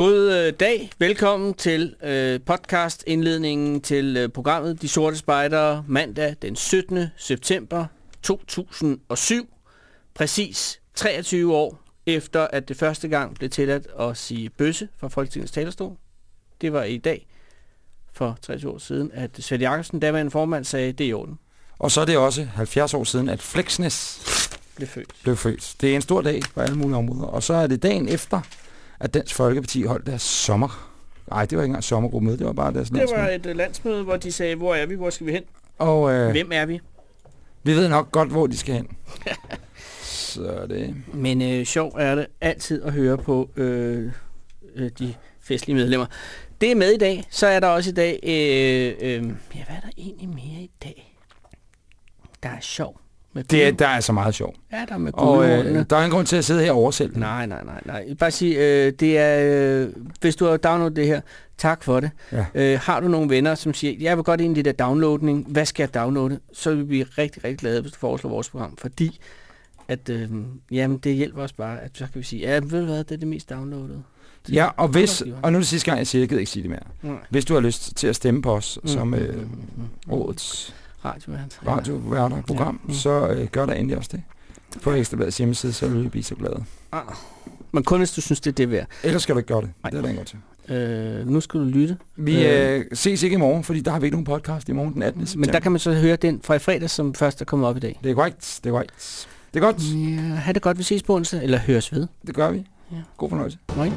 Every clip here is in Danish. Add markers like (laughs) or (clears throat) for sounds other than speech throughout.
God øh, dag. Velkommen til øh, podcast indledningen til øh, programmet De Sorte Spejdere mandag den 17. september 2007. Præcis 23 år efter at det første gang blev tilladt at sige bøsse fra Folketingets talerstol. Det var i dag for 23 år siden, at Svend Jakobsen, daværende formand, sagde, det er i orden. Og så er det også 70 år siden, at Flexness Blev født. blev født. Det er en stor dag på alle mulige områder. Og så er det dagen efter, at Dansk Folkeparti holdt deres sommer... Nej, det var ikke engang sommergruppemøde, det var bare deres Det var et øh, landsmøde, hvor de sagde, hvor er vi, hvor skal vi hen? Og øh, Hvem er vi? vi ved nok godt, hvor de skal hen. (laughs) så det... Men øh, sjov er det altid at høre på øh, øh, de festlige medlemmer. Det er med i dag. Så er der også i dag... Øh, øh, ja, hvad er der egentlig mere i dag? Der er sjov. Med det er, der er så meget sjov. Ja, der er med Og øh, der er ingen grund til at sidde her og oversælge. Nej, nej, nej, nej. Bare sige, øh, det er, øh, hvis du har downloadet det her, tak for det. Ja. Øh, har du nogle venner, som siger, jeg vil godt ind i det der downloadning, hvad skal jeg downloade? Så vil vi blive rigtig, rigtig glade, hvis du foreslår vores program, fordi at, øh, jamen, det hjælper os bare, at så kan vi sige, ja, ved du hvad, det er det mest downloadede. Det- Ja, og hvis, og nu er det sidste gang, jeg siger, jeg gider ikke sige det mere. Nej. Hvis du har lyst til at stemme på os som Mm, øh, mm, mm, mm. årets Radiovært. radioværter program, Ja. så øh, gør der endelig også det. På Ekstrabladets hjemmeside, så vil vi blive så glade. Ah. Men kun hvis du synes, det er det værd. Ellers skal du ikke gøre det. Nej. Det er der ingen til. Øh, nu skal du lytte. Vi Øh. øh, ses ikke i morgen, fordi der har vi ikke nogen podcast i morgen den 18. september. Men der kan man så høre den fra i fredag, som først er kommet op i dag. Det er korrekt, det er korrekt. Det er godt, Ja, ha' det godt, vi ses på onsdag, eller høres ved. det gør vi. Ja. God fornøjelse. Nej.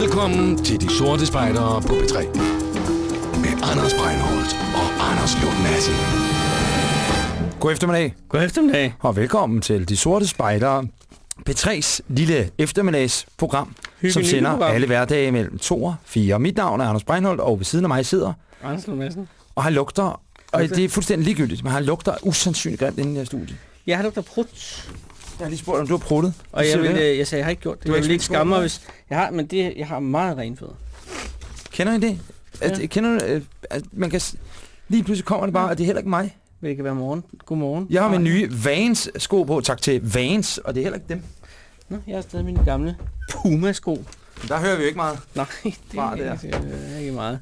Velkommen til De Sorte Spejdere på P3. Med Anders Breinholt og Anders Lund Madsen. God eftermiddag, God eftermiddag. og velkommen til De Sorte Spejdere. P3's lille eftermiddagsprogram, Hyggeligt som sender program. alle hverdage mellem 2 og 4. Mit navn er Anders Breinholt, og ved siden af mig sidder, Anders Lund Madsen. og han lugter, og det er fuldstændig ligegyldigt, men han lugter usandsynligt grimt inden i det her studie. Jeg har lugter prut, Jeg har lige spurgt, om du har pruttet. og jeg, vil, øh, jeg sagde, jeg har ikke gjort det. Du jeg vil ikke ikke skamme mig, hvis... Jeg har, men det, jeg har meget rene fødder. Kender I det? At, Ja. Kender du, øh, at man kan... Lige pludselig kommer det bare, og det er heller ikke mig. Det kan være morgen. Godmorgen. Jeg har min Nej. nye Vans sko på, tak til Vans, og det er heller ikke dem. Nå, jeg har stadig mine gamle Puma-sko. Der hører vi jo ikke meget. Nej, det (laughs) Fra er der. ikke, øh, ikke meget.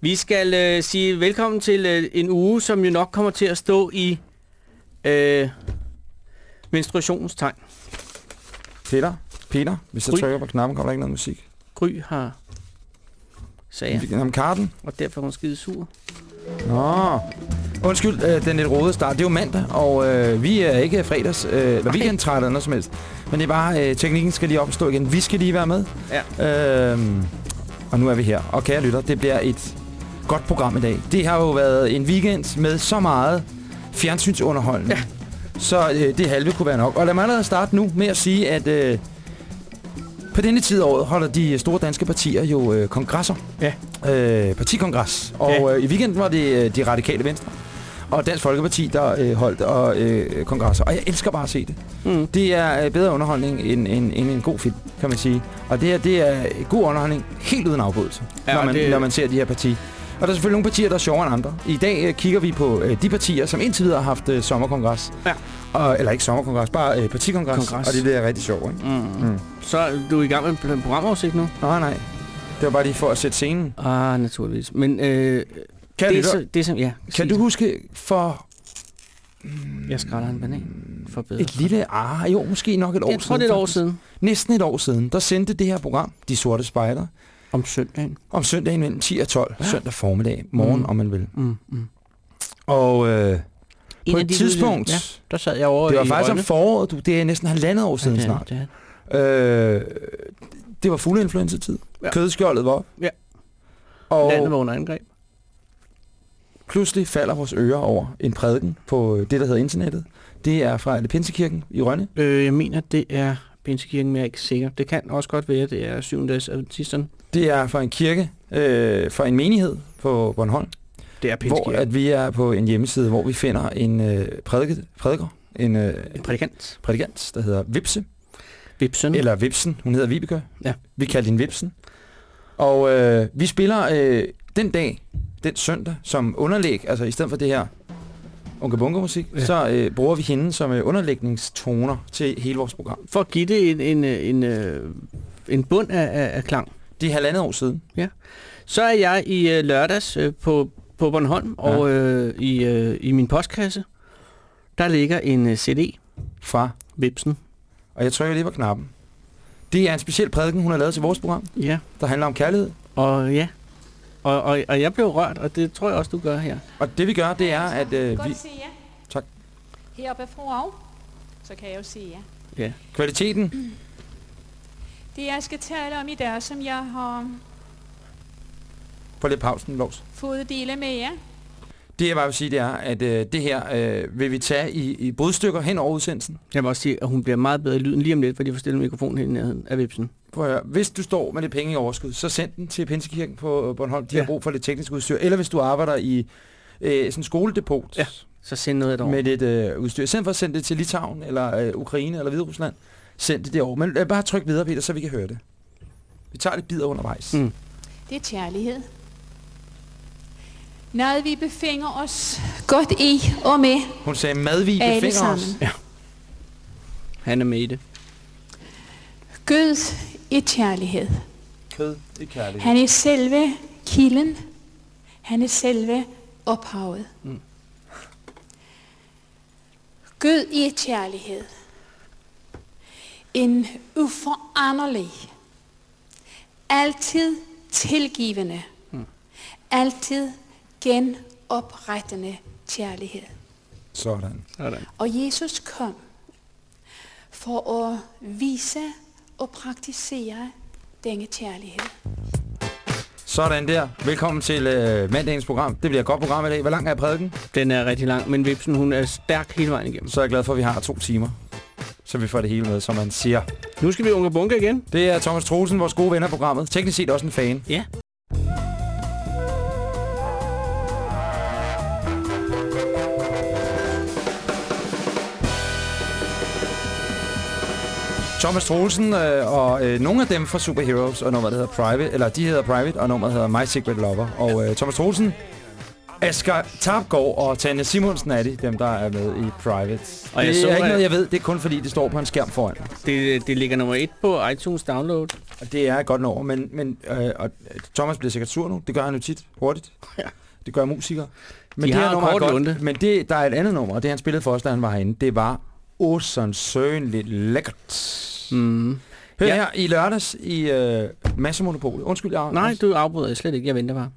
Vi skal øh, sige velkommen til øh, en uge, som jo nok kommer til at stå i øh, menstruationens tegn. Peter, Peter, hvis jeg Gry. trykker på knappen, kommer der ikke noget musik. Gry har sager, Ja. Om karten? og derfor er hun skide sur. Nå. Undskyld, øh, den lidt rode start. Det er jo mandag, og øh, vi er ikke fredags, øh, eller Nej. weekendtrætte eller noget som helst. Men det er bare, øh, teknikken skal lige op og stå igen. Vi skal lige være med. Ja. Øhm, og nu er vi her. Og kære lytter, det bliver et godt program i dag. Det har jo været en weekend med så meget fjernsynsunderholdning. Ja. Så øh, det halve kunne være nok. Og lad mig allerede starte nu med at sige, at øh, på denne tid af året holder de store danske partier jo øh, kongresser. Ja. Øh, partikongres. Og Ja. øh, i weekenden var det øh, de radikale venstre. Og Dansk Folkeparti, der øh, holdt og, øh, kongresser. Og jeg elsker bare at se det. Mm. Det er øh, bedre underholdning end, end, end en god film, kan man sige. Og det her, det er god underholdning helt uden afbrydelse, Ja, når, man, det- det... når man ser de her partier. Og der er selvfølgelig nogle partier, der er sjovere end andre. I dag øh, kigger vi på øh, de partier, som indtil videre har haft øh, sommerkongres. Ja. Og, eller ikke sommerkongres, bare øh, partikongres. Kongres. Og det bliver rigtig sjovt, ikke? Mm. Mm. Så er du i gang med en programoversigt nu? Nej, nej. Det var bare lige for at sætte scenen. Ah, naturligvis. Men øh, Kan, det, du, så, det som, ja. kan du det. huske for Jeg skræller en banan for bedre. et lille... Ah, jo, måske nok et år Jeg tror, siden. det er et år faktisk. siden. Næsten et år siden, der sendte det her program, De Sorte Spejder, Om søndagen. om søndagen mellem 10 og 12. Ja. Ja. Søndag formiddag, morgen Mm. om man vil. Mm, mm. Og øh, En på et de tidspunkt, Ja, der sad jeg over det var faktisk om Rønne. foråret, du, det er næsten halvandet år siden Ja, det er- snart. det er- Øh, det var fugleinfluenza-tid. Ja. Ja. Kødskjoldet var op. Ja. Og Landet var under angreb. pludselig falder vores ører over en prædiken på det, der hedder internettet. Det er fra det Pinsekirken i Rønne. Øh, jeg mener, det er Pinsekirken, men jeg er ikke sikker. Det kan også godt være, det er syvendags adventisterne. Det er fra en kirke, øh, fra en menighed på Bornholm, Det er hvor Pinsekirken. at vi er på en hjemmeside, hvor vi finder en øh, prædiker, prædiker, en øh, En prædikant. prædikant, der hedder Vipse. Vipsen. eller Vipsen. Hun hedder Vibeke. Ja. Vi kalder hende Vipsen. Og øh, vi spiller øh, den dag, den søndag, som underlæg, altså i stedet for det her unge bunke musik, Ja. ja. så øh, bruger vi hende som øh, underlægningstoner til hele vores program. For at give det en, en, øh, en, øh, en bund af, af, af klang. Det er halvandet år siden. Så er jeg i øh, lørdags øh, på, på Bornholm, ja. og øh, i, øh, i min postkasse, der ligger en øh, CD, Fra, Vipsen. og jeg trykker lige på knappen. Det er en speciel prædiken, hun har lavet til vores program, Ja, der handler om kærlighed. og ja. Og, og, og jeg blev rørt, og det tror jeg også, du gør her. Og det vi gør, det er, at øh, Godt vi, se jer. Tak. Heroppe er fru af. Så kan jeg jo se jer. Ja. kvaliteten, (clears throat) Det jeg skal tale om i dag, som jeg har på lidt pausen, Lovs. fået dele med jer, Det jeg bare vil sige, det er, at øh, det her øh, vil vi tage i, i brudstykker hen over udsendelsen. Jeg vil også sige, at hun bliver meget bedre i lyden lige om lidt, fordi jeg får stillet mikrofonen hen i nærheden af Vipsen. Prøv at høre. Hvis du står med lidt penge i overskud, så send den til Pinsekirken på øh, Bornholm. De Ja. har brug for lidt teknisk udstyr. Eller hvis du arbejder i øh, sådan en skoledepot Ja. Så send noget derovre. med lidt øh, udstyr. Stedet for at sende det til Litauen, eller øh, Ukraine, eller Hviderusland, send det derovre. Men øh, bare tryk videre, Peter, så vi kan høre det. Vi tager lidt bidder undervejs. Mm. det er kærlighed. Noget vi befinder os godt i og med Hun sagde, mad vi befinder os. sammen. Han er med i det. Gud er kærlighed. Kød i kærlighed. Han er selve kilden. Han er selve ophavet. Mm. Gud er kærlighed. En uforanderlig, altid tilgivende, Mm. altid genoprettende kærlighed. Sådan. Sådan. Og Jesus kom for at vise og praktisere denne kærlighed. Sådan der. Velkommen til øh, mandagens program. Det bliver et godt program i dag. Hvor lang er prædiken? Den er rigtig lang, men Vipsen, hun er stærk hele vejen igennem. Så er jeg glad for, at vi har to timer. Så vi får det hele med, som man siger. Nu skal vi unge bunke igen. Det er Thomas Troelsen, vores gode ven af programmet. Teknisk set også en fan. Ja. Thomas Troelsen øh, og øh, nogle af dem fra Superheroes og nummeret hedder Private, eller de hedder Private, og nummeret hedder My Secret Lover. Og øh, Thomas Troelsen, Asger Tapgaard og Tanja Simonsen er de, dem der er med i Private. Og jeg det så, er ikke at- noget, jeg ved. Det er kun fordi, det står på en skærm foran mig. Det, det ligger nummer et på iTunes Download. Og det er godt over, men, men øh, og Thomas bliver sikkert sur nu. Det gør han jo tit hurtigt. Ja. Det gør musikere. Men De det har her nummer er godt. Men det, der er et andet nummer, og det han spillede for os, da han var herinde, det var osønligt lækkert. Mm. Hør Ja. her, i lørdags i øh, Massemonopolet. Undskyld, jeg Nej, du afbryder slet ikke. Jeg venter bare.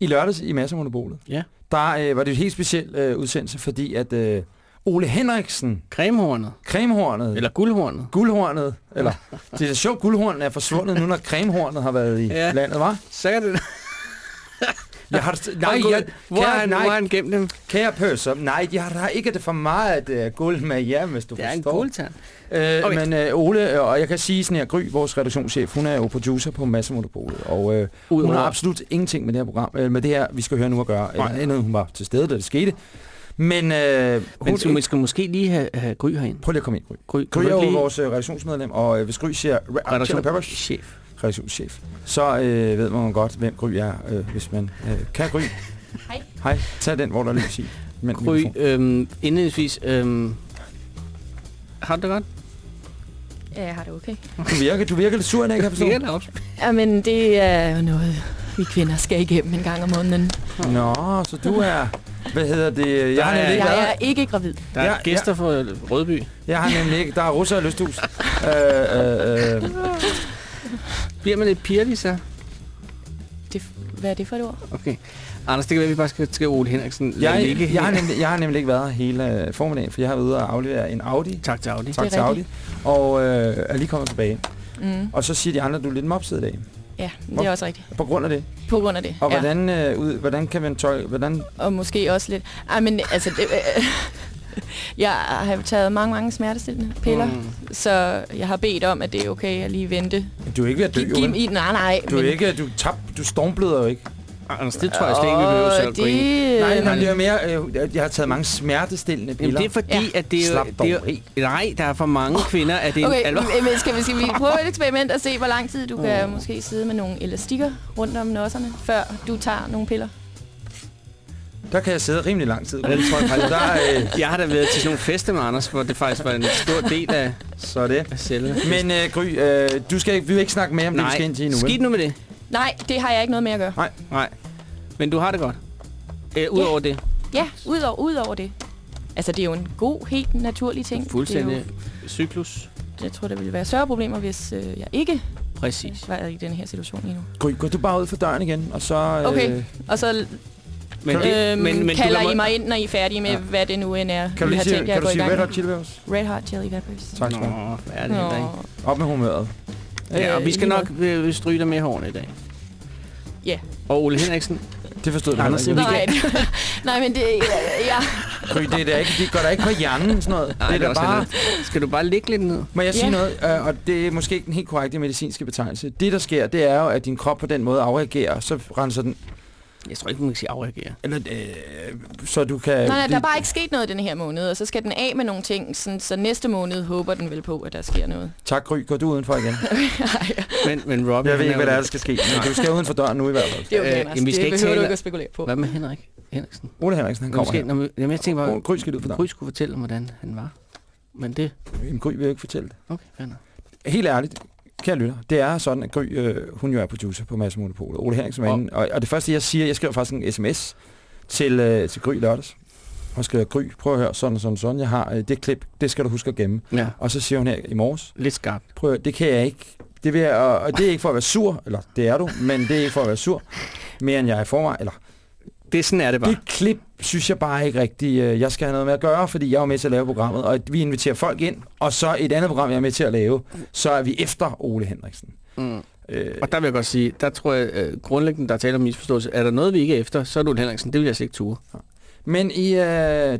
I lørdags i Massemonopolet, Ja. der øh, var det et helt specielt øh, udsendelse, fordi at øh, Ole Henriksen, Cremehornet. cremehornet, Eller guldhornet. guldhornet, eller (laughs) det er sjovt, guldhornet er forsvundet nu, når cremehornet har været i Ja. landet, var? Så er det... Jeg har, nej, jeg, hvor, har kære, han, hvor han gemt dem? kære pøsser, nej, jeg har ikke det for meget uh, guld med hjem, hvis du Det er en forstår. guldtand. Øh, Okay. Men øh, Ole, øh, og jeg kan sige sådan her, Gry, vores redaktionschef, hun er jo producer på Massemonopolet, og øh, hun har absolut ingenting med det her program, øh, med det her, vi skal høre nu at gøre. Nej. Eller andet, hun var til stede, da det skete. Men, øh, Men hun, skal, vi skal måske lige have, have Gry herind. prøv lige at komme ind, Gry. Gry, Gry er jo vores øh, redaktionsmedlem, og øh, hvis Gry siger Red Chili Peppers, chef. redaktionschef, så øh, ved man godt, hvem Gry er, øh, hvis man øh, kan Gry. Hej. Hej, tag den, hvor der er lys i. Men, Gry, øhm, indledningsvis, øhm, har du det godt? Ja, jeg har det okay. Du virker, du virker lidt sur, ikke? Kan jeg forstå? Jeg lave Jamen, det er jo noget, vi kvinder skal igennem en gang om måneden. Nå, så du er... Hvad hedder det? Jeg har er- nemlig ikke Jeg er ikke gravid. Der er Ja, gæster fra Rødby. Jeg har nemlig ikke... Der er russer i lysthus. (laughs) øh, øh, øh. Bliver man lidt pirlig så? Det, hvad er det for et ord? Okay. Anders, det kan være, at vi bare skal skrive Ole Henriksen. Jeg, ligge jeg, har nemlig, jeg har nemlig ikke været her hele øh, formiddagen, for jeg har været ude og aflevere en Audi. Tak til Audi. Tak er til Audi. Og øh, er lige kommet tilbage. Mm. Og så siger de andre, at du er lidt mopset i dag. Ja, det Hvor- er også rigtigt. På grund af det. På grund af det. Og ja. hvordan, øh, ud, hvordan kan man tøj... Hvordan, Og måske også lidt... Ej, men altså... Det, øh, (laughs) jeg har taget mange, mange smertestillende piller, Mm. så jeg har bedt om, at det er okay at lige vente. du er ikke ved at dø, Giv, giv, nej, nej. Du er men, ikke... Du, tab, du stormbløder jo ikke. Anders, det tror jeg slet ikke, vi behøver at gå ind i. det... Nej, nej, det er mere... Øh, jeg har taget mange smertestillende Jamen, piller. det er fordi, Ja. at det er, Slap det er. Nej, der er for mange kvinder, at det er Okay, en alvor. men skal vi, skal vi (laughs) prøve et eksperiment og se, hvor lang tid du kan måske sidde med nogle elastikker rundt om nosserne, før du tager nogle piller? Der kan jeg sidde rimelig lang tid. Det tror jeg faktisk. Der er, øh, Jeg har da været til sådan nogle fester med Anders, hvor det faktisk var en stor del af, så det. af selve. Men øh, Gry, øh, du skal, ikke- vi vil ikke snakke mere om det, vi skal ind til nu. vel? skidt nu med det. Nej, det har jeg ikke noget med at gøre. Nej. Men du har det godt. Øh, Udover det. Ja, udover, udover det. Altså, det er jo en god, helt naturlig ting. Fuldstændig Det cyklus. er jo, jeg tror, der ville være større problemer, hvis øh, jeg ikke Præcis. var i den her situation lige nu. Gå du bare ud for døren igen, og så... Øh, Okay. Og så Men, øhm, det, men, men kalder du I mig ind, når I er færdige med, Ja. ja. hvad det nu end er, Kan du I lige sige, kan du sige Red. Hot Chili Peppers? Red Hot Chili Peppers. Tak skal du have. Op med humøret. Ja, og vi skal Øh, nok øh, stryge dig med hårene i dag. Ja. Og Ole Henriksen, Det forstod du Anders, heller ikke. vi Nej, (laughs) nej, men det... Ja, Gry, det, er da ikke, det går da ikke på hjernen, sådan noget. Nej, det er da også bare... Skal du bare ligge lidt ned? Må jeg sige Ja. noget? Øh, og det er måske ikke den helt korrekte medicinske betegnelse. Det, der sker, det er jo, at din krop på den måde afreagerer, så renser den... Jeg tror ikke, man kan sige afreagere. Eller, øh, så du kan... nej, nej, der det- er bare ikke sket noget den her måned, og så skal den af med nogle ting, sådan, så næste måned håber den vel på, at der sker noget. Tak, Gry. Går du udenfor igen? (laughs) Men, men Robin... Jeg ved ikke, hvad der er, der skal ske. Men du skal uden for døren nu i hvert fald. Det er okay, Øh, jamen, vi skal det ikke behøver tale- du ikke at spekulere på. Hvad med Henrik Henriksen? Ole Henriksen, han kommer Måske, her. når jamen, jeg tænker bare, Gry skal ud for døren. Gry skulle fortælle, hvordan han var. Men det... Jamen, Gry vil jo ikke fortælle det. Okay, fair. Helt ærligt, kære lytter, det er sådan, at Gry, øh, hun jo er producer på Mads Monopolet. Ole Henriksen var Og- inde, og, og det første, jeg siger, jeg skriver faktisk en sms til, øh, til Gry lørdags. Og skriver, Gry, prøv at høre, sådan sådan sådan. Jeg har øh, det klip, det skal du huske at gemme. Ja, Og så siger hun her i morges, lidt skarpt. prøv at, høre, det kan jeg ikke. Det vil jeg, og, og det er ikke for at være sur, eller det er du, men det er ikke for at være sur, mere end jeg er i forvejen. Eller, Det er sådan er det bare. det klip synes jeg bare ikke rigtigt, øh, jeg skal have noget med at gøre, fordi jeg er med til at lave programmet, og vi inviterer folk ind, og så et andet program, jeg er med til at lave, så er vi efter Ole Henriksen. Mm. Øh, Og der vil jeg godt sige, der tror jeg øh, grundlæggende, der er tale om misforståelse. Er der noget, vi ikke er efter, så er du Ole Henriksen. Det vil jeg slet ikke ture. Men i, øh,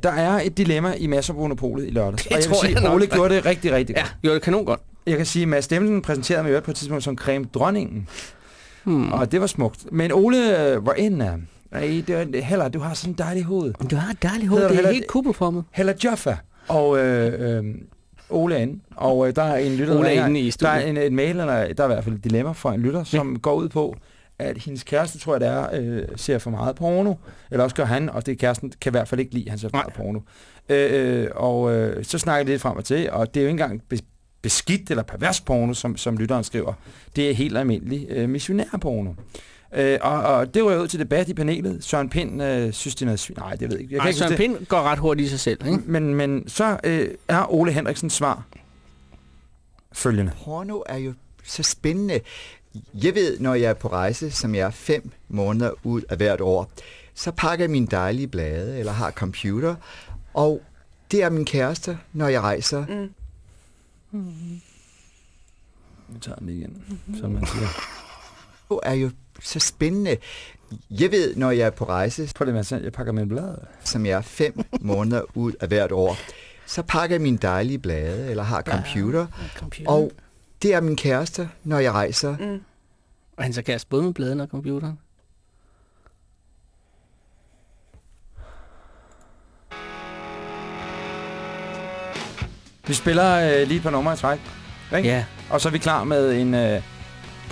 der er et dilemma i Mads og Monopolet i lørdags. Det og jeg tror vil sige, jeg nok. Ole gjorde det rigtig, rigtig Ja, godt. gjorde det kanon godt. Jeg kan sige, at Mads Stemmelsen præsenterede mig i øvrigt på et tidspunkt som creme dronningen. Hmm. Og det var smukt. Men Ole øh, var inde af. Ej, det var, Heller, du har sådan en dejlig hoved. Du har et dejligt hoved. Det er heller- helt kubelformet. Hella Joffa. Og øh, øh, Ole er inde. Og øh, der er en lytter, Ole er der, inde i der er en, et mail, eller der er i hvert fald et dilemma fra en lytter, som går ud på, at hendes kæreste, tror jeg det er, øh, ser for meget porno. Eller også gør han, og det kæresten kan i hvert fald ikke lide, at han ser for Nej. meget porno. Øh, øh, og øh, så snakker vi lidt frem og til, og det er jo ikke engang bes- beskidt eller pervers porno, som, som lytteren skriver. Det er helt almindelig øh, missionærporno. Øh, og, og det var jo ud til debat i panelet. Søren Pind øh, synes, det er noget svin. Nej, det ved jeg ikke. Jeg Ej, ikke Søren det. Pind går ret hurtigt i sig selv, ikke? Men, men så øh, er Ole Henriksens svar følgende. Porno er jo så spændende. Jeg ved, når jeg er på rejse, som jeg er fem måneder ud af hvert år, så pakker jeg mine dejlige blade, eller har computer, og det er min kæreste, når jeg rejser. Mm. Nu tager den lige igen, som man siger. Det er jo så spændende. Jeg ved, når jeg er på rejse, Prøv lige, Mads, jeg pakker med en blad. som jeg er fem måneder ud af hvert år, så pakker jeg mine dejlige blade, eller har computer, og det er min kæreste, når jeg rejser. Mm. Og han så kæreste både med bladene og computeren. Vi spiller øh, lige på nummer i træk. Ikke? Ja. Og så er vi klar med en øh,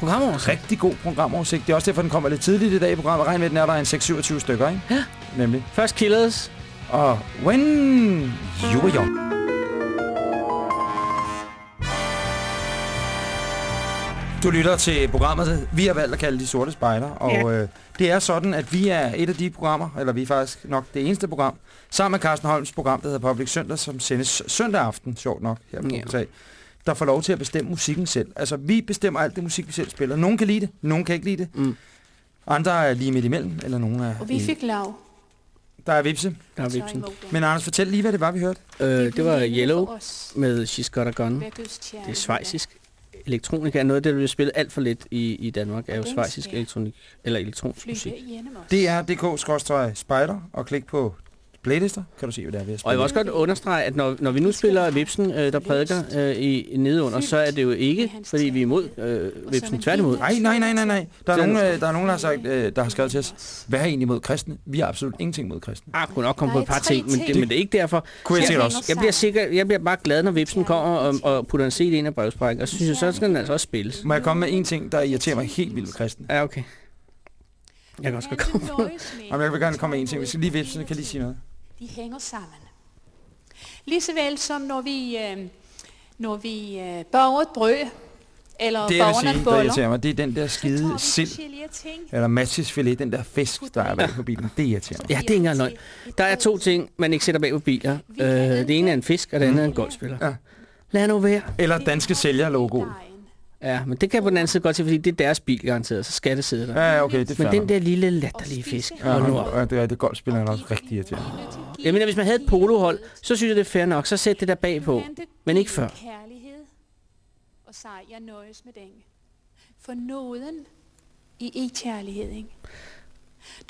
Programoversigt. rigtig god programoversigt. Det er også derfor, den kommer lidt tidligt i dag i programmet. Regn med, den er der er en 6-27 stykker, ikke? Ja. Nemlig. Først Killers. Og when you were young. Du lytter til programmet, vi har valgt at kalde De Sorte Spejder, og Ja. øh, det er sådan, at vi er et af de programmer, eller vi er faktisk nok det eneste program, sammen med Carsten Holms program, der hedder Public Søndag, som sendes søndag aften, sjovt nok, her på Ja. ja. Der får lov til at bestemme musikken selv. Altså, vi bestemmer alt det musik, vi selv spiller. Nogen kan lide det, nogen kan ikke lide det. Mm. Andre er lige midt imellem, eller nogen er... Og vi fik lav. Der er vipse. Der er dem. Men Anders, fortæl lige, hvad det var, vi hørte. Øh, det var Yellow med She's Got a Gun. Det er svejsisk. Elektronika er noget af det, der bliver spillet alt for lidt i, i Danmark, er jo svejsisk elektronik, eller elektronisk musik. Det er dk-spejder, og klik på playlister, kan du se, hvad det er, vi har Og jeg vil også godt understrege, at når, når vi nu spiller Vipsen, øh, der prædiker øh, i, nedenunder, så er det jo ikke, fordi vi er imod øh, Vipsen. Tværtimod. Nej, nej, nej, nej, nej. Der er, nogen, øh, der er nogen, der har, sagt, øh, der har skrevet til os, hvad er I egentlig mod kristne? Vi har absolut ingenting mod kristne. Ah, kunne nok komme på Der et par ting, men det, men det er ikke derfor. Kunne jeg Jeg- sikkert også. Jeg bliver, sikker, jeg bliver bare glad, når Vipsen kommer og, og putter en CD ind af brevsprækken, og så synes jeg, så skal den altså også spilles. Må jeg komme med en ting, der irriterer mig helt vildt ved kristne? Ja, okay. Jeg kan også godt komme på. Jamen, jeg vil gerne komme med en ting. Vi skal lige vipse, så kan jeg lige sige noget. De hænger sammen. Lige så vel som når vi, øh, når vi øh, bager et brød, eller Det jeg sige, der boller, irriterer mig, det er den der skide sild, eller matchesfilet, den der fisk, der er bag på bilen. Det irriterer mig. Ja, det er ikke engang løgn. Der er to ting, man ikke sætter bag på biler. Øh, det ene er en fisk, og det andet er en golfspiller. Ja. Lad nu være. Eller danske sælger-logo. Ja, men det kan jeg på den anden side godt se, fordi det er deres bil garanteret, så skal det sidde der. Ja, okay, det er Men den der lille latterlige fisk. Ja, han, ja, det er det golfspilleren også rigtig irriterende. Jeg mener, hvis man havde et polohold, så synes jeg, det er fair nok. Så sæt det der bagpå. Men ikke før. Kærlighed, og sig, jeg nøjes med den. For nåden i er kærlighed, ikke?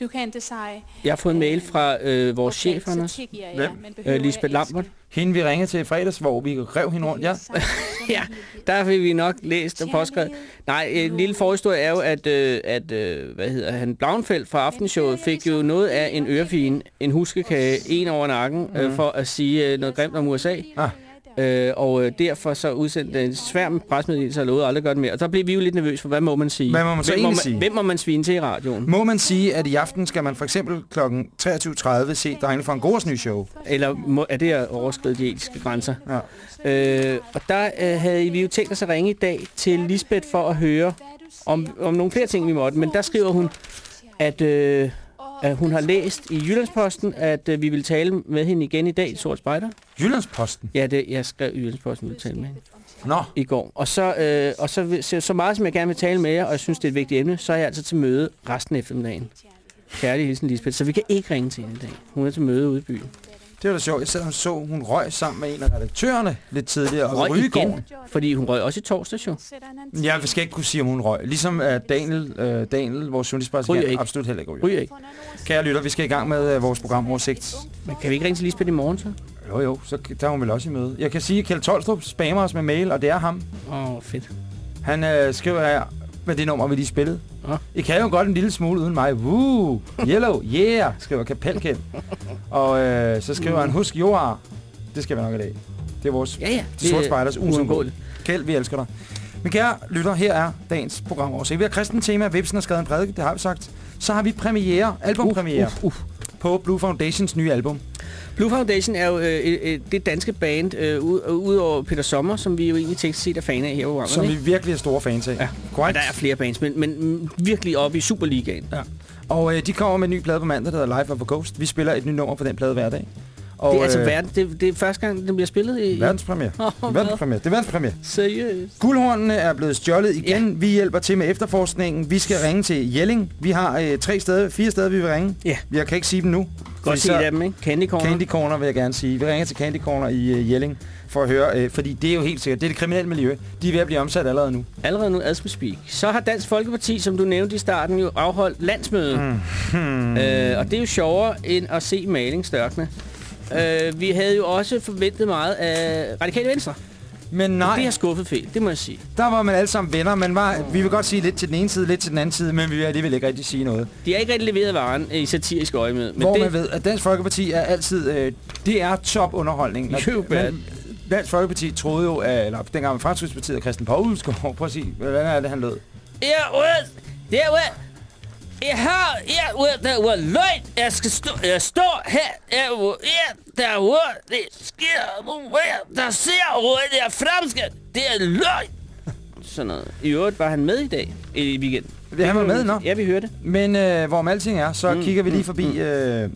Du kan ikke sige... Jeg har fået en mail fra øh, vores okay, chef, Anders. jeg, men behøver Øh, Lisbeth? Lambert. Hende vi ringede til i fredags, hvor vi rev hende rundt. Ja, (laughs) Ja, Der fik vi nok læst og påskrevet. Nej, en lille forhistorie er jo, at, øh, at øh, hvad hedder han, Blauenfeldt fra Aftenshowet fik jo noget af en ørefin, en huskekage, en over nakken, øh, for at sige øh, noget grimt om USA. Ah. Øh, og øh, derfor så udsendte en sværm presmeddelelse og lovede aldrig gøre det mere. Og der blev vi jo lidt nervøse for, hvad må man sige? Hvad må man så hvem, må man, sige? hvem må man svine til i radioen? Må man sige, at i aften skal man for eksempel kl. 23.30 se Drengene fra Angors nye show? Eller må, er det at overskride de etiske grænser? Ja. Øh, og der øh, havde vi jo tænkt os at ringe i dag til Lisbeth for at høre om, om nogle flere ting, vi måtte. Men der skriver hun, at, øh, at hun har læst i Jyllandsposten, at øh, vi vil tale med hende igen i dag i Sort Spejder. Jyllandsposten. Ja, det, jeg skrev Jyllandsposten, vi vil tale med hende Nå, i går. Og så, øh, og så, så, så meget som jeg gerne vil tale med jer, og jeg synes, det er et vigtigt emne, så er jeg altså til møde resten af eftermiddagen. Kærlig hilsen Lisbeth. Så vi kan ikke ringe til hende i dag. Hun er til møde ude i byen. Det var da sjovt. Jeg sad og så, hun røg sammen med en af redaktørerne lidt tidligere. og Røg igen, fordi hun røg også i torsdags jo. Jeg skal ikke kunne sige, om hun røg. Ligesom uh, Daniel, uh, Daniel, vores ikke. absolut heller ikke ryger. Ryger ikke. Kære lytter, vi skal i gang med uh, vores program Oversigt. Men kan vi ikke ringe til Lisbeth i morgen så? Jo, jo, så der er hun vel også i møde. Jeg kan sige, at Kjeld Tolstrup spammer os med mail, og det er ham. Åh, oh, fedt. Han øh, skriver her med det nummer, vi lige spillede. Nå. I kan jo godt en lille smule uden mig. Woo! Yellow, yeah! Skriver Kapelkjeld. Og øh, så skriver han, husk Joar. Det skal vi nok i dag. Det er vores Ja, ja. Sort Spejders uundgåeligt. Kjeld, vi elsker dig. Men kære lytter, her er dagens program over. Så vi har kristen tema, Vipsen har skrevet en prædiken, det har vi sagt. Så har vi premiere, albumpremiere, Uh, uh, uh. På Blue Foundations nye album. Blue Foundation er jo øh, øh, det danske band, øh, ud, øh, udover Peter Sommer, som vi jo egentlig teknisk set er fan af her på Som programmet. vi ikke? virkelig er store fans af. Ja. Korrekt? Der er flere bands, men, men virkelig oppe i Superligaen. Ja. Og øh, de kommer med en ny plade på mandag, der hedder Life of a Ghost. Vi spiller et nyt nummer på den plade hver dag. Og, Det er altså øh, verden, det, det er første gang, den bliver spillet i... verdenspremiere. Åh, verdenspremiere. Det er verdenspremiere. Seriøst. Guldhornene er blevet stjålet igen. Ja. Vi hjælper til med efterforskningen. Vi skal ringe til Jelling. Vi har øh, tre steder, fire steder, vi vil ringe. Ja. Jeg kan ikke sige dem nu. Godt af dem, ikke? Candy Corner. Candy Corner vil jeg gerne sige. Vi ringer til Candy Corner i øh, Jelling for at høre, øh, fordi det er jo helt sikkert, det er det kriminelle miljø. De er ved at blive omsat allerede nu. Allerede nu, as we speak. Så har Dansk Folkeparti, som du nævnte i starten, jo afholdt landsmøde. Mm. Øh, og det er jo sjovere, end at se maling størkne. Øh, vi havde jo også forventet meget af Radikale Venstre. Men nej, Det har skuffet fedt, det må jeg sige. der var man alle sammen venner. Man var, vi vil godt sige lidt til den ene side, lidt til den anden side, men vi vil alligevel ikke rigtig sige noget. De har ikke rigtig leveret varen i satirisk øje med. Men Hvor det, man ved, at Dansk Folkeparti er altid, øh, det er top underholdning. (laughs) Jo, men Dansk Folkeparti troede jo, at, eller dengang med Fremskridspartiet og Christian Poulsgaard, prøv at sige, hvordan er det, han lød? Jeg ved, det er ved, jeg har, jeg ved, der var løgn. Jeg skal stå, jeg står her, jeg ved, jeg, der var, det sker, jeg, der ser, hvor det er fremskridt. Det er løgn. Sådan noget. I øvrigt var han med i dag, i weekenden. Det, han var med, nå. Ja, vi hørte. Men øh, hvorom alting er, så Mm, mm, kigger vi lige mm, forbi... Øh,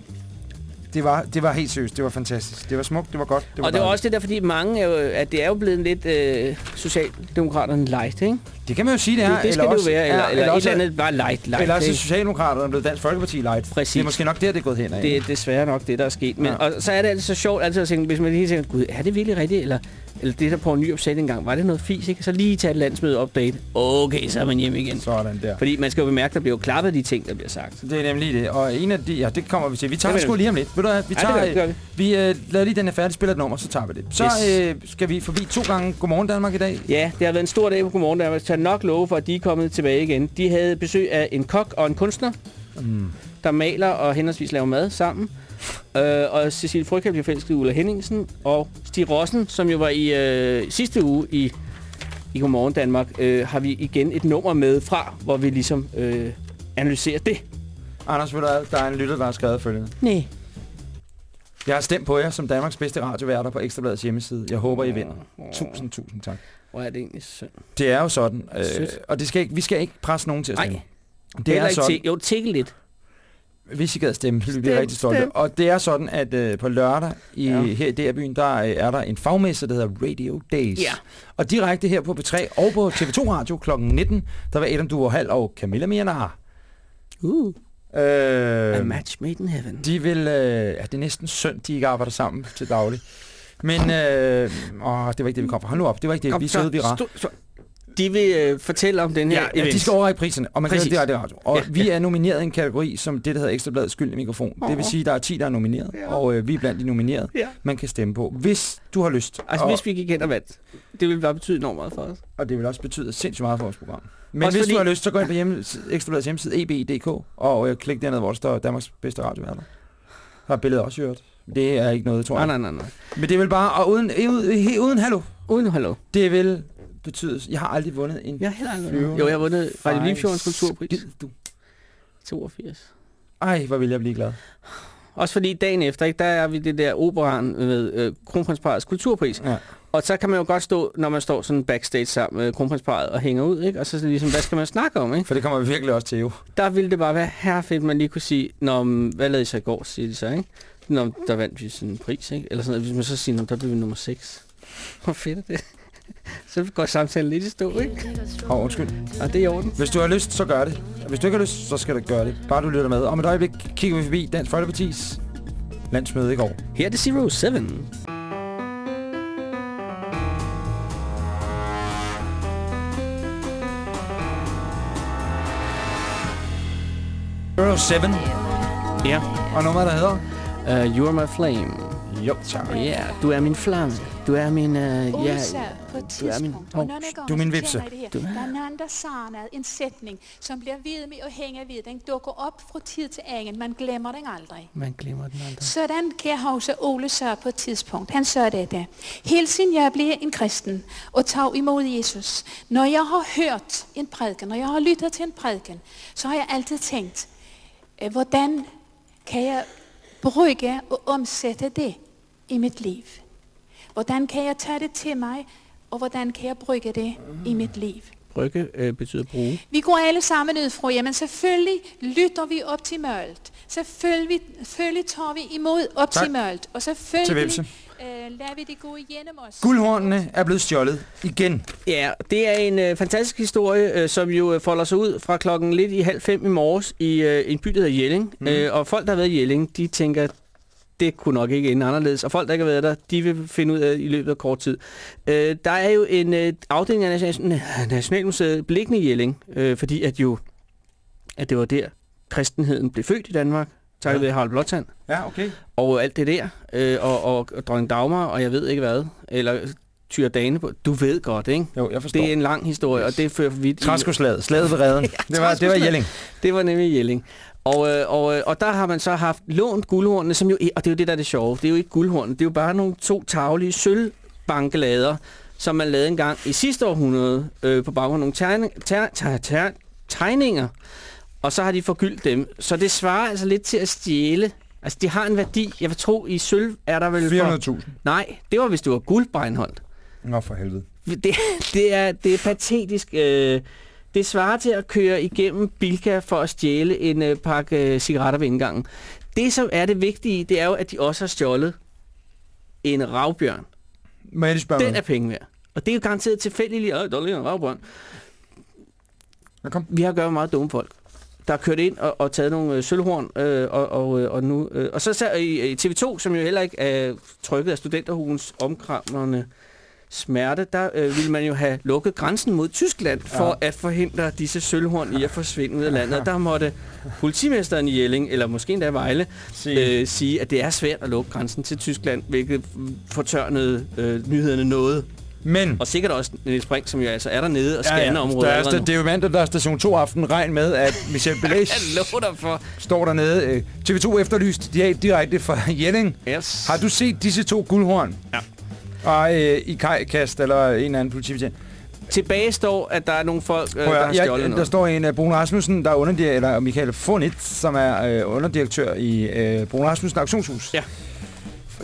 det, var, det var helt seriøst, det var fantastisk. Det var smukt, det var godt. Det var Og det var dejligt. også det der, fordi mange er jo, at det er jo blevet lidt øh, socialdemokraterne light, ikke? Det kan man jo sige, det er. Det, det skal det også, jo være, eller, eller, eller et eller andet bare light. light eller også er? Socialdemokraterne blevet Dansk Folkeparti light. Præcis. Det er måske nok der, det er gået hen af. Det er desværre nok det, der er sket. Men, Ja. Og så er det altid så sjovt altid at tænke, hvis man lige tænker, gud, er det virkelig rigtigt? Eller, eller det, der på en ny opsæt engang, var det noget fis? Ikke? Så lige tage et landsmøde update. Okay, så er man hjemme igen. Sådan der. Fordi man skal jo bemærke, at der bliver jo klappet de ting, der bliver sagt. Det er nemlig det. Og en af de... Ja, det kommer vi til. Vi tager Det det sgu lige om lidt. Ved du hvad? Vi Ej, tager... det gør vi, det vi øh, lader lige den her færdig, spiller et nummer, så tager vi det. Så Yes. øh, skal vi forbi to gange Godmorgen Danmark i dag. Ja, det har været en stor dag på Godmorgen, der jeg nok love for, at de er kommet tilbage igen. De havde besøg af en kok og en kunstner, Mm. der maler og henholdsvis laver mad sammen. Øh, og Cecilie Frøkald bliver forelsket Ulla Henningsen. Og Stig Rossen, som jo var i øh, sidste uge i, i Godmorgen Danmark, øh, har vi igen et nummer med fra, hvor vi ligesom øh, analyserer det. Anders, ved du? Der er en lytter, der har skrevet følgende. Nej. Jeg har stemt på jer som Danmarks bedste radioværter på Ekstrabladets hjemmeside. Jeg håber, I vinder. Tusind, tusind tak. Hvor er det egentlig synd. Det er jo sådan. Øh, og det skal ikke, vi skal ikke presse nogen til at stemme. Nej, Det det er ikke sådan. til. Jo, tikke lidt. Hvis I gad stemme, så ville vi blive rigtig stolte. stem. Og det er sådan, at øh, på lørdag i, Ja. ja. her i DR-byen, der øh, er der en fagmesse, der hedder Radio Days. Ja. Og direkte her på P3 og på TV2 Radio kl. 19, der var Adam Duer Hall og Camilla Mianar. Uh, Øh, a match made in heaven. de vil... Øh, ja, det er næsten synd, de ikke arbejder sammen til daglig. Men, øh, åh, det var ikke det, vi kom fra. Hold nu op, det var ikke det. Kom, vi så, søde, vi så- De vil øh, fortælle om den her Ja, ja, event. de skal overrække priserne, og man kan Præcis. direkte i radio. Og Ja, ja, vi er nomineret i en kategori, som det, der hedder Ekstrabladets skyldende mikrofon. Det vil sige, at der er 10, der er nomineret, Ja. og øh, vi er blandt de nominerede. Ja. Man kan stemme på, hvis du har lyst. Altså, og, hvis vi gik ind og vandt, det ville bare betyde enormt meget for os. og det vil også betyde sindssygt meget for vores program. Men Også hvis fordi- du har lyst, så gå ind på hjemme, Ekstrabladets hjemmeside, eb.dk, og øh, klik dernede, hvor der står Danmarks bedste radioværter. Der er billedet også hørt. Det er ikke noget, tror Nej, jeg. nej, nej, nej. Men det vil bare, og uden, uden, uden hallo, Uden hallo. det vil betyde, jeg har aldrig vundet en Jeg har heller aldrig vundet. Jo, jeg har vundet Radio Limfjordens kulturpris. du. 82. Ej, hvor vil jeg blive glad. Også fordi dagen efter, ikke, der er vi det der operan med øh, Kronprinsparets kulturpris. Ja. Og så kan man jo godt stå, når man står sådan backstage sammen med Kronprinsparet og hænger ud, ikke? Og så ligesom, hvad skal man snakke om, ikke? For det kommer vi virkelig også til jo. Der ville det bare være herfedt, man lige kunne sige, Nå, men hvad lavede I så i går, siger de så, ikke? Nå, der vandt vi sådan en pris, ikke? Eller sådan. Hvis man så siger, der blev vi nummer 6. Hvor fedt er det? (laughs) så går samtalen lidt i stå, ikke? Åh, oh, undskyld. Og det er i orden. Hvis du har lyst, så gør det. Hvis du ikke har lyst, så skal du gøre det. Bare du lytter med. Om et øjeblik kigger vi forbi Dansk Folkepartis landsmøde i går. Her er det Zero Seven. Euro 7. Ja. Og nummer, der hedder... Uh, you are my flame. Jo, tak. Ja, yeah, du er min flamme. Du er min... Uh, ja, du er min- gange du er min vipse. kender I det her. Du er- er en sætning, som bliver ved med at hænge ved. Den dukker op fra tid til anden. Man glemmer den aldrig. man glemmer den aldrig. Sådan kan jeg huske, Ole sagde på et tidspunkt. Han sagde dette. Helt siden jeg blev en kristen og tog imod Jesus, når jeg har hørt en prædiken, når jeg har lyttet til en prædiken, så har jeg altid tænkt, øh, hvordan kan jeg bruge og omsætte det i mit liv? Hvordan kan jeg tage det til mig, og hvordan kan jeg bruge det i mit liv? Brygge øh, betyder bruge. Vi går alle sammen ud fra, jamen selvfølgelig lytter vi optimalt. Selvfølgelig, selvfølgelig tager vi imod optimalt. Og Til selvfølgelig Vipse. Øh, lader vi det gå igennem os. Guldhornene er blevet stjålet igen. Ja, det er en øh, fantastisk historie, øh, som jo øh, folder sig ud fra klokken lidt i halv fem i morges i øh, en by, der hedder Jelling. Mm. Øh, og folk, der har været i Jelling, de tænker, det kunne nok ikke ende anderledes. Og folk, der ikke har været der, de vil finde ud af i løbet af kort tid. Øh, der er jo en øh, afdeling af Nation- Nationalmuseet beliggende i Jelling, øh, fordi at jo, at det var der, kristenheden blev født i Danmark, takket Ja. ved Harald Blåtand. Ja, okay. og alt det der, øh, og, og, og dronning Dagmar, og jeg ved ikke hvad, eller Tyre Dane på. Du ved godt, ikke? Jo, jeg forstår. Det er en lang historie, og det fører for vidt. Træskoslaget. Slaget ved redden. (laughs) det, var, det var. Jelling. Det var nemlig Jelling. Og, øh, og, øh, og der har man så haft lånt guldhornene, som jo, og det er jo det, der er det sjove. Det er jo ikke guldhorn, det er jo bare nogle to taglige sølvbankelader, som man lavede engang i sidste århundrede øh, på baggrund af nogle tegning, ter, ter, ter, tegninger. Og så har de forgyldt dem. Så det svarer altså lidt til at stjæle. Altså, de har en værdi. Jeg vil tro, i sølv er der vel... for- 400.000. Nej, det var hvis det var guldbrænholdt. Nå, for helvede. Det, det, er, det er patetisk. Øh, det svarer til at køre igennem Bilka for at stjæle en øh, pakke øh, cigaretter ved indgangen. Det, som er det vigtige, det er jo, at de også har stjålet en ravbjørn. Må jeg spørge Den er penge værd. Og det er jo garanteret tilfældigt lige, at der ligger en ravbjørn. Hvad kom? Vi har at gøre med meget dumme folk. Der har kørt ind og, og taget nogle øh, sølvhorn, øh, og, og, øh, og, nu, øh, og så, så i, i TV2, som jo heller ikke er trykket af studenterhugens omkramrende smerte, der øh, ville man jo have lukket grænsen mod Tyskland for ja. at forhindre disse sølvhorn i at forsvinde ud af landet. Og der måtte politimesteren i Jelling, eller måske endda Vejle, Sige. øh, sige, at det er svært at lukke grænsen til Tyskland, hvilket fortørnede øh, nyhederne noget. Men Og sikkert også Niels Brink, som jo altså er dernede og Ja, scanner ja. området Der er, nu. det er jo mandag, der er station 2 aften. Regn med, at Michel (laughs) dig for. står dernede. Øh, TV2 efterlyst er direkte fra Jelling. Yes. Har du set disse to guldhorn? Ja. Og øh, i kajkast eller en eller anden politibetjent. Tilbage står, at der er nogle folk, øh, Prøv der har stjålet der noget. står en uh, Bruno Rasmussen, der er underdirektør, eller Michael Fonitz, som er øh, underdirektør i uh, Bruno Rasmussen Auktionshus. Ja.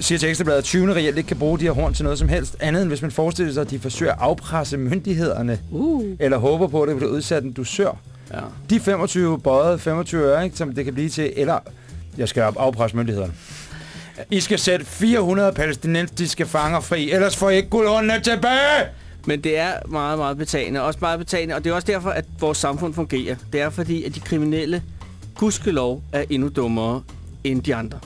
Siger til Ekstrabladet, at 20. reelt ikke kan bruge de her horn til noget som helst, andet end hvis man forestiller sig, at de forsøger at afpresse myndighederne, Uh. eller håber på, at det bliver udsat en dusør. Ja. De 25 bøjet, 25 øre, ikke, som det kan blive til, eller jeg skal op afpresse myndighederne. I skal sætte 400 palæstinensiske fanger fri, ellers får I ikke guldhåndene tilbage! Men det er meget, meget betagende. Også meget betagende, og det er også derfor, at vores samfund fungerer. Det er fordi, at de kriminelle, gudskelov, er endnu dummere end de andre.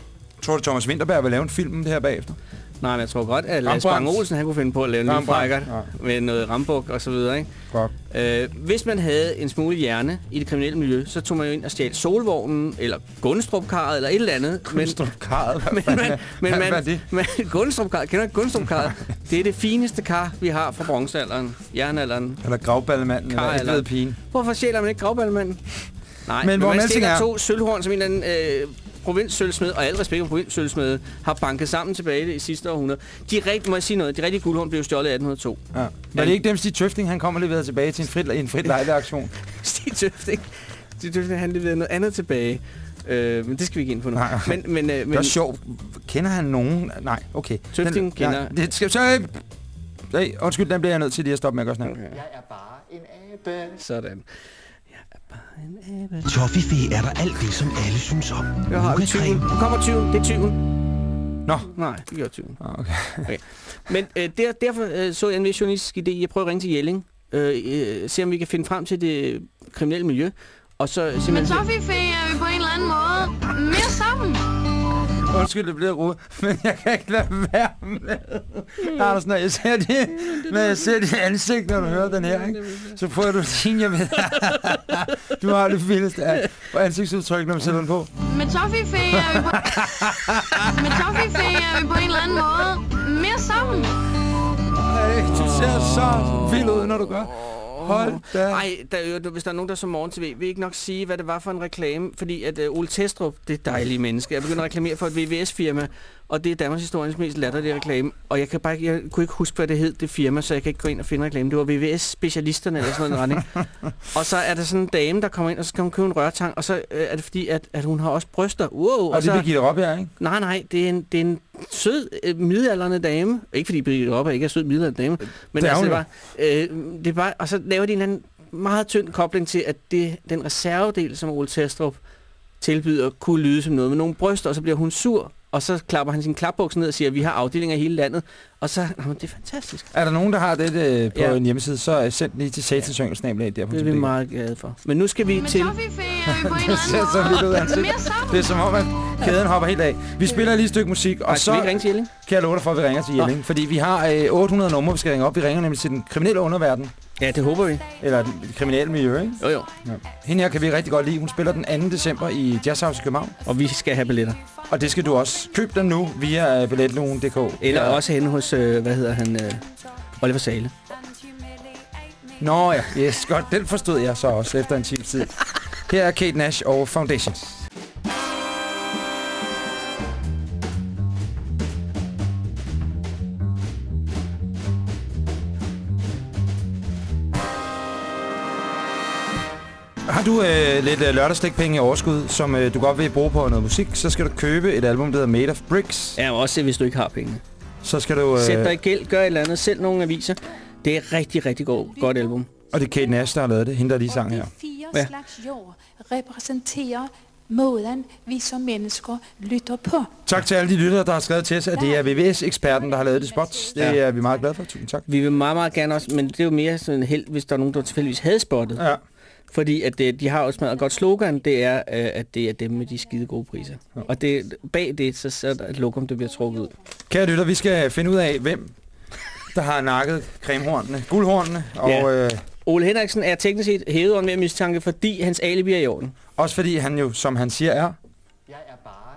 Tror du, Thomas Winterberg vil lave en film om det her bagefter? Nej, men jeg tror godt, at Lars. Bang Olsen han kunne finde på at lave en lille frækkert med noget rambuk og så videre. Ikke? Godt. Øh, hvis man havde en smule hjerne i det kriminelle miljø, så tog man jo ind og stjal solvognen, eller Gunstrup-karret, eller et eller andet. (laughs) Hvad men, fanden man, men man, hvad er det? man, Gunstrup-karret, kender du ikke Gunstrup-karret? Det er det fineste kar, vi har fra bronzealderen, jernalderen. Eller gravballemanden, eller et eller pigen. Hvorfor stjæler man ikke gravballemanden? Nej, Men men, hvor man stikker er- to sølvhorn, som en eller anden øh, provinssølvsmed, og al respekt for provinssølvsmed, har banket sammen tilbage i sidste århundrede. De rigtige, må jeg sige noget, de rigtige guldhorn blev stjålet i 1802. Ja. Var det ikke dem, Stig Tøfting, han kom og leverede tilbage til en frit, en frit lejleaktion? (laughs) Stig Tøfting, Stig Tøfting, han leverede noget andet tilbage. Øh, men det skal vi ikke ind på nu. Nej. Men, men, øh, Det men er sjovt. Kender han nogen? Nej, okay. Tøfting kender- Ja, det skal så... Nej, undskyld, den bliver jeg nødt til lige at stoppe med at gøre snart. Okay. Jeg er bare en abe. Sådan. Toffifee er der alt det, som alle synes om. Jeg har vi tyven. Nu kommer tyven. Det er tyven. Nå. Nej, det gør tyven. Ah, (laughs) Okay. Men øh, der, derfor øh, så jeg en vis journalistisk idé. Jeg prøver at ringe til Jelling. Øh, øh, se om vi kan finde frem til det kriminelle miljø. Og så Men simpelthen... Toffifee er vi på en eller anden måde mere sammen. Undskyld, det bliver rodet, (laughs) men jeg kan ikke lade være med. Anders, når jeg ser det, når jeg ser dit ansigt, når du hører den her, ikke? så får du din, jeg ved. (laughs) du har det vildeste af ansigtsudtryk, når man sætter den på. Med Toffifee er vi på... (laughs) Med Toffifee er vi på en eller anden måde mere sammen. Ej, du ser så vild ud, når du gør. Hold da. Ej, der, er hvis der er nogen, der som morgen tv, vil ikke nok sige, hvad det var for en reklame, fordi at uh, Ole Testrup, det dejlige menneske, er begyndt at reklamere for et VVS-firma, og det er Danmarks historiens mest latterlige reklame, og jeg, kan bare, jeg kunne ikke huske, hvad det hed, det firma, så jeg kan ikke gå ind og finde reklame. Det var VVS-specialisterne eller sådan noget. retning. (laughs) og så er der sådan en dame, der kommer ind, og så skal hun købe en rørtang, og så øh, er det fordi, at, at hun har også bryster. Wow, Og det så, er Birgitte Råbjerg, ikke? Nej, nej, det er en, det er en sød øh, midaldrende dame. Ikke fordi Birgitte Råber ikke er sød midaldrende dame. Men Det er altså, det, var, øh, det er bare, og så laver de en anden meget tynd kobling til, at det, den reservedel, som Ole Testrup tilbyder, kunne lyde som noget med nogle bryster, og så bliver hun sur, og så klapper han sin klapbuks ned og siger, at vi har afdelinger i hele landet. Og så, jamen, det er fantastisk. Er der nogen, der har det øh, på Ja. en hjemmeside, så øh, send lige til satansøngelsnablag der på Det er vi meget glade for. Men nu skal vi Med til... Er vi på en Det (laughs) eller ser så vildt ud, ansigt. Det er som om, at kæden hopper helt af. Vi spiller lige et stykke musik, og Og så... Skal vi ringe til Jelling? kan jeg love dig for, at vi ringer til Jelling. Fordi vi har øh, 800 numre, vi skal ringe op. Vi ringer nemlig til den kriminelle underverden. Ja, det håber vi. Eller den kriminelle miljø, ikke? Jo, jo. Ja. Hende her kan vi rigtig godt lide. Hun spiller den 2. december i Jazzhouse i København. Og vi skal have billetter. Og det skal du også. Køb dem nu via øh, billetlugen.dk. Eller ja. også henne hos, øh, hvad hedder han, øh, Oliver Sale. Nå ja, yes, godt. Den forstod jeg så også efter en times tid. Her er Kate Nash og Foundations. Du øh, lidt øh, lørdagsstikpenge i overskud, som øh, du godt vil bruge på noget musik, så skal du købe et album, der hedder Made of Bricks. Ja, også hvis du ikke har penge. Så skal du... Sæt Øh, dig i gæld, gør et eller andet, sælg nogle aviser. Det er rigtig, rigtig god, godt album. og det er Kate Nash, der har lavet det. Hende, der lige sang her. De fire Ja. slags jord repræsenterer måden, vi som mennesker lytter på. Tak til alle de lyttere, der har skrevet til os, at det er VVS-eksperten, der har lavet det spots. Det Ja. er vi meget glade for. Tusind tak. Vi vil meget, meget gerne også, men det er jo mere sådan held, hvis der er nogen, der tilfældigvis havde spottet. Ja. Fordi at det, de har også meget godt slogan, det er, øh, at det er dem med de skide gode priser. Og det, bag det, så, så er der et lokum, der bliver trukket ud. Kære lytter, vi skal finde ud af, hvem der har nakket cremehornene, guldhornene, og Ja. øh, Ole Henriksen er teknisk set hævet under mistanke, fordi hans alibi er i orden. også fordi han jo, som han siger, er...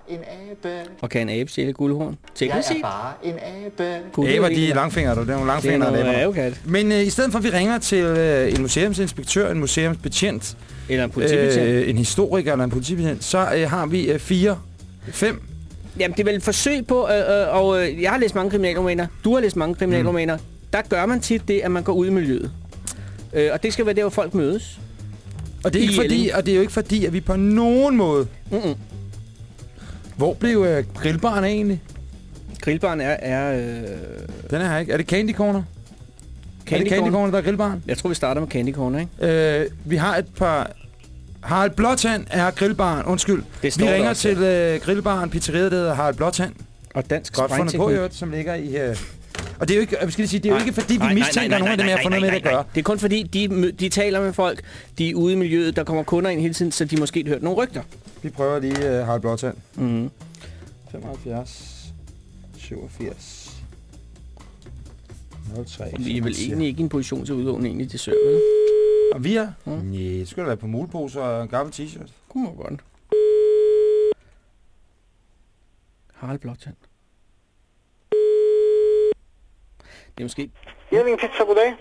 Jeg er en abe. Og kan en abe stjæle guldhorn? Jeg Teknisk er set. bare en abe. Kunne det Aber, de er en- langfingre, du. Det er nogle Det er langfingre, noget der avokat. Men øh, i stedet for, at vi ringer til øh, en museumsinspektør, en museumsbetjent, Eller en politibetjent. øh, en historiker eller en politibetjent, så øh, har vi øh, fire, fem. Jamen, det er vel et forsøg på, øh, øh, og øh, jeg har læst mange kriminalromaner, du har læst mange kriminalromaner, mm. der gør man tit det, at man går ud i miljøet. Øh, og det skal være der, hvor folk mødes. Og det er, ikke fordi, og det er jo ikke fordi, at vi på nogen måde... Mm-mm. Hvor blev øh, grillbaren af egentlig? Grillbaren er... er øh, Den er her ikke. Er det Candy Corner? er det Candy Corner? Corner, der er grillbaren? Jeg tror, vi starter med Candy Corner, ikke? Øh, vi har et par... Harald Blåtand er grillbaren. Undskyld. Det står Vi ringer også, til øh, grillbaren, pizzeriet, der hedder Harald Blåtand. Og dansk Godt fundet på, øvrigt, som ligger i... Øh... Og det er jo ikke, jeg skal sige, det er jo Nej. ikke fordi, vi Nej, mistænker nej, nogen af dem, jeg har fundet med at gøre. Det er kun fordi, de, de taler med folk, de er ude i miljøet, der kommer kunder ind hele tiden, så de måske har hørt nogle rygter. Vi prøver lige uh, Harald Blåtand. Mm. 75, 87, 03. Vi er vel egentlig ikke i en position til at udlåne egentlig til server, vel? Og vi er? Mm. Nej, det skulle da være på muleposer og en gammel t-shirt. Kunne man godt. Harald Blåtand. Det er måske... Jelling Pizza, goddag.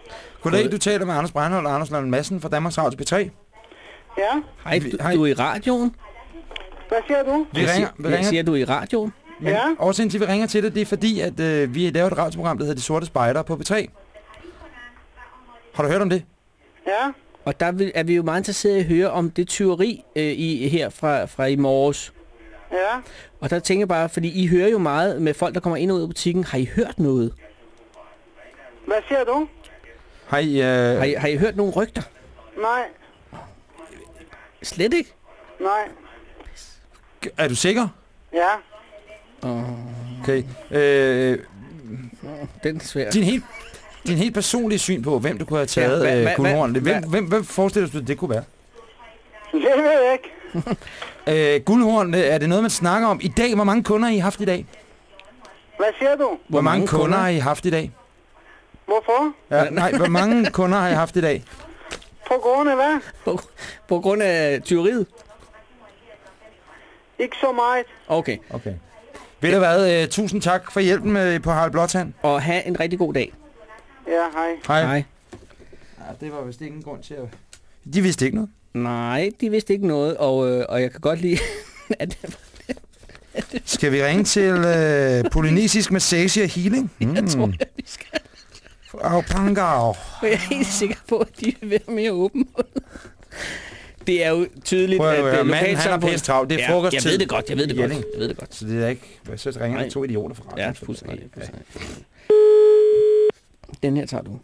Goddag, du taler med Anders Breinholt og Anders Lund Madsen fra Danmarks Radio P3. Ja, Hej, du, hej. du er i radioen? Hvad siger du? Vi Jeg ringer, siger, vi ringer, siger, du i radioen? men Ja. årsagen til, at vi ringer til dig, det er fordi, at øh, vi laver et radioprogram, der hedder De Sorte Spejder på P3. Har du hørt om det? Ja, Og der vil- er vi jo meget interesserede i at høre om det tyveri øh, i, her fra, fra i morges. ja. Og der tænker jeg bare, fordi I hører jo meget med folk, der kommer ind og ud af butikken. Har I hørt noget? Hvad siger du? Har I, øh, Har I, har I hørt nogle rygter? Nej, Slet ikke? nej. Er du sikker? Ja, Okay. Øh, Den er svær. din helt din helt personlige syn på, hvem du kunne have taget Ja, hvad- øh, guldhornene. Hvem, hvem, hvem forestiller du, det kunne være? det ved jeg ikke. (laughs) Øh, guldhornene, er det noget, man snakker om i dag? Hvor mange kunder har I haft i dag? Hvad siger du? Hvor mange kunder har I haft i dag? Hvorfor? Ja, nej, hvor mange kunder har I haft i dag? På grund af hvad? På, på grund af tyveriet? Ikke så meget. Okay. Okay. Ved du hvad, øh, tusind tak for hjælpen med, på Harald Blåtand. Og have en rigtig god dag. Ja, hej. Hej. Hej. Ja, det var vist ingen grund til at... De vidste ikke noget. Nej, de vidste ikke noget, og, øh, og jeg kan godt lide, (laughs) at Skal vi ringe til øh, polynesisk massage og healing? Mm. jeg tror, vi skal. Au, pangau. Jeg er helt sikker på, at de vil være mere åbne. Det er jo tydeligt, Prøv at at høre, øh, manden, han er pisse travlt. Det er Ja, frokosttid. Jeg ved det godt, jeg ved det godt. Jeg ved det godt. Så det er ikke... Så ringer der to idioter fra Ja, radioen. fuldstændig. fuldstændig. Den her tager du.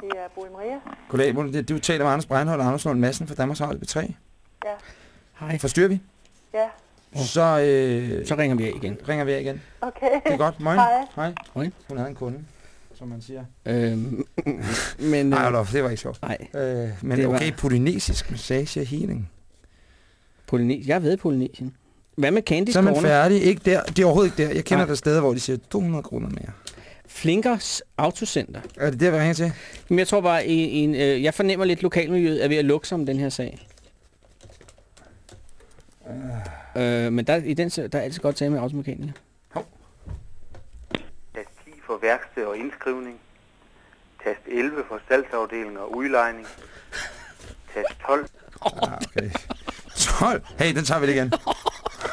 Det er Boe Maria. Goddag, du taler med Anders Breinholt og Anders Lund Madsen fra Danmarks Radio P3. Ja. Hej. Forstyrrer vi? Ja, Så, øh, Så ringer vi af igen. ringer vi af igen. okay. Det er godt. Moin. Hej. Hej. Hej. Hun havde en kunde, som man siger. Øhm, (laughs) men, Nej, øh, Olof, det var ikke sjovt. nej, Øh, men Det var- okay, polynesisk massage og healing. Polynesien. Jeg i Polynesien. Hvad med Candy's Så er man Corner? færdig. Ikke der. Det er overhovedet ikke der. Jeg kender Nej. der steder, hvor de siger 200 kroner mere. Flinkers Autocenter. Er det der, vi ringer til? Men jeg tror bare, en, en, øh, jeg fornemmer lidt, lokalmiljøet er ved at lukke sig om den her sag. Øh, men der, i den, der er altid godt tale med automekanikere. Tast 10 for værksted og indskrivning. Tast 11 for salgsafdeling og udlejning. Tast 12 Ah, okay. 12. Hey, den tager vi lige igen.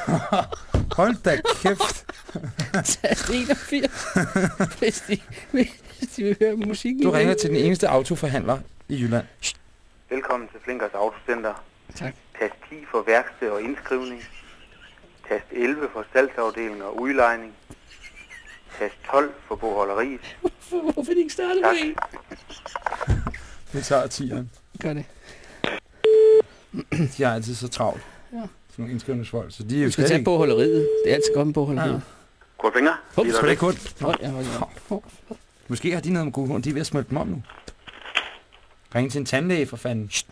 (laughs) Hold da kæft. Tast 81, hvis de, hvis de vil høre musikken. Du ringer til den eneste autoforhandler i Jylland. Velkommen til Flinkers Autocenter. Tak. Tast 10 for værksted og indskrivning. Tast 11 for salgsafdeling og udlejning. Tast 12 for bogholderiet. (laughs) Hvorfor er de ikke startet Tak. med en? (laughs) Vi tager 10'eren. Gør det. (clears throat) De har altid så travlt. Ja. Sådan nogle indskrivningsfolk. Så de er jo Du skal tage ikke... på holderiet. Det er altid godt med på holderiet. Ja. Kort fingre. Lige Skal det ikke kun? Hold, ja, hold, ja. Måske har de noget med gode horn. De er ved at smelte dem om nu. Ring til en tandlæge for fanden. Shht.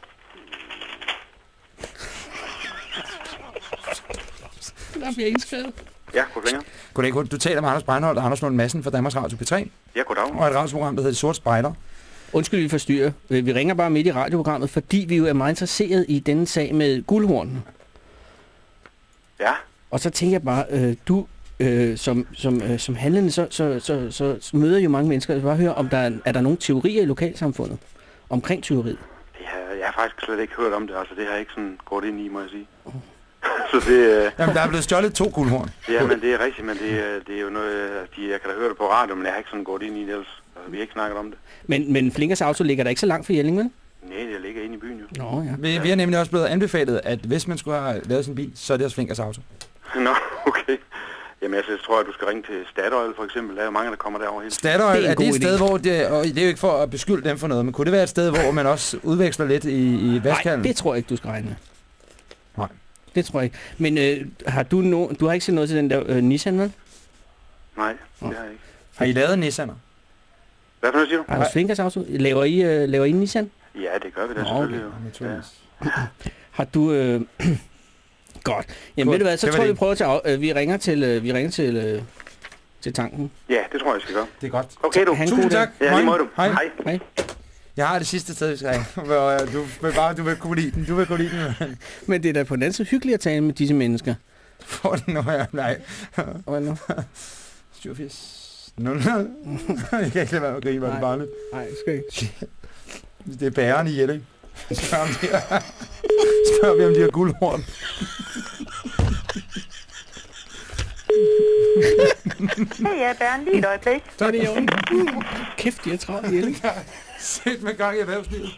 Der bliver indskrevet. Ja, goddag. Goddag. Du taler med Anders Breinholt og Anders Lund Madsen fra Danmarks Radio P3. Ja, goddag. Og et radioprogram, der hedder De Sorte Spejder. Undskyld, vi forstyrrer. Vi ringer bare midt i radioprogrammet, fordi vi jo er meget interesseret i denne sag med guldhornen. Ja. Og så tænker jeg bare, øh, du øh, som, som, øh, som handlende, så, så, så, så, så møder jo mange mennesker. Jeg vil bare høre, om der er, er der nogle teorier i lokalsamfundet omkring tyveriet? Det har, jeg har faktisk slet ikke hørt om det. Altså, det har jeg ikke sådan gået ind i, må jeg sige. (laughs) Så det, øh, Jamen, der er blevet stjålet to guldhorn. ja, men det er rigtigt, men det, er- det er jo noget, øh, de, jeg kan da høre det på radio, men jeg har ikke sådan gået ind i det ellers. Altså, vi har ikke snakket om det. Men, men Flinkers Auto ligger der ikke så langt fra Jelling, vel? Nej, jeg ligger inde i byen jo. Nå, ja. Vi, vi har nemlig også blevet anbefalet, at hvis man skulle have lavet sin bil, så er det også Flinkers Auto. (laughs) Nå, okay. Jamen, altså, jeg tror, at du skal ringe til Statoil, for eksempel. Der er jo mange, der kommer derover hele tiden. Statoil, Det er er, det et sted, idé. hvor det, og det er jo ikke for at beskylde dem for noget, men kunne det være et sted, hvor man også udveksler lidt i, i Nej, vaskhallen? det tror jeg ikke, du skal regne med. Nej. Det tror jeg ikke. Men øh, har du, no, du har ikke set noget til den der øh, Nissan, vel? Nej, det har jeg ikke. Har I lavet Nissaner? Hvad for noget siger du? Har du Flinkers Auto? Laver I, øh, laver I Nissan? Ja, det gør vi da Nå, selvfølgelig okay. jo. Naturligvis. (laughs) Har du... Øh, (clears throat) godt. Jamen Godt. ved du hvad, så Det tror jeg, vi prøver at tage... Øh, vi ringer til, øh, vi ringer til, øh, til tanken. Ja, det tror jeg, jeg skal gøre. Det er godt. Okay, du. Han Tusind tak. Ja, lige Hej. måde du. Hej. Hej. Hej. Jeg har det sidste sted, vi skal ringe. (laughs) Hvor, øh, Du vil bare, du vil kunne lide den. Du vil kunne lide den. (laughs) Men det er da på den anden side hyggeligt at tale med disse mennesker. Får den nu her? Nej. (laughs) Hvad nu? 87. 00. Jeg kan ikke lade være med at grine, hvor det Nej. barnet. Nej, det skal ikke. Det er bæren i Jelling. Spørg om de har, spørg vi, om de har guldhorn. Hey, ja, Bern, lige et øjeblik. Så er det jo. Kæft, de er travlt. Sæt med gang i erhvervslivet.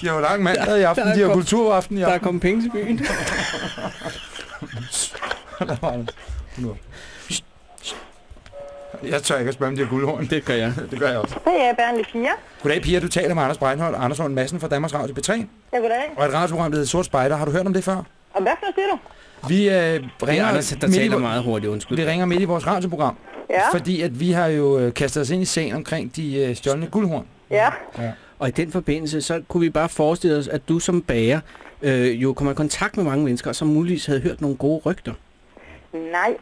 De har jo lang mandag i aften. der er De har kom- kulturaften i Der er aften. kommet penge til byen. Der var den. Nu. Jeg tør ikke at spørge, om de har guldhorn. Det gør jeg. (laughs) Det gør jeg også. Hey, ja, Bern, lige fire. Goddag, Pia. Du taler med Anders Breinholt Anders Lund Madsen fra Danmarks Radio P3. Ja, goddag. Og et radioprogram, der hedder Sort Spejder. Har du hørt om det før? Og hvad for siger du? Vi øh, Ringer, Anders, der midt i taler vor- meget hurtigt, undskyld. vi ringer midt i vores radioprogram. Ja, Fordi at vi har jo øh, kastet os ind i sagen omkring de øh, stjålne guldhorn. Ja. Og i den forbindelse, så kunne vi bare forestille os, at du som bager øh, jo kommer i kontakt med mange mennesker, som muligvis havde hørt nogle gode rygter. Nej,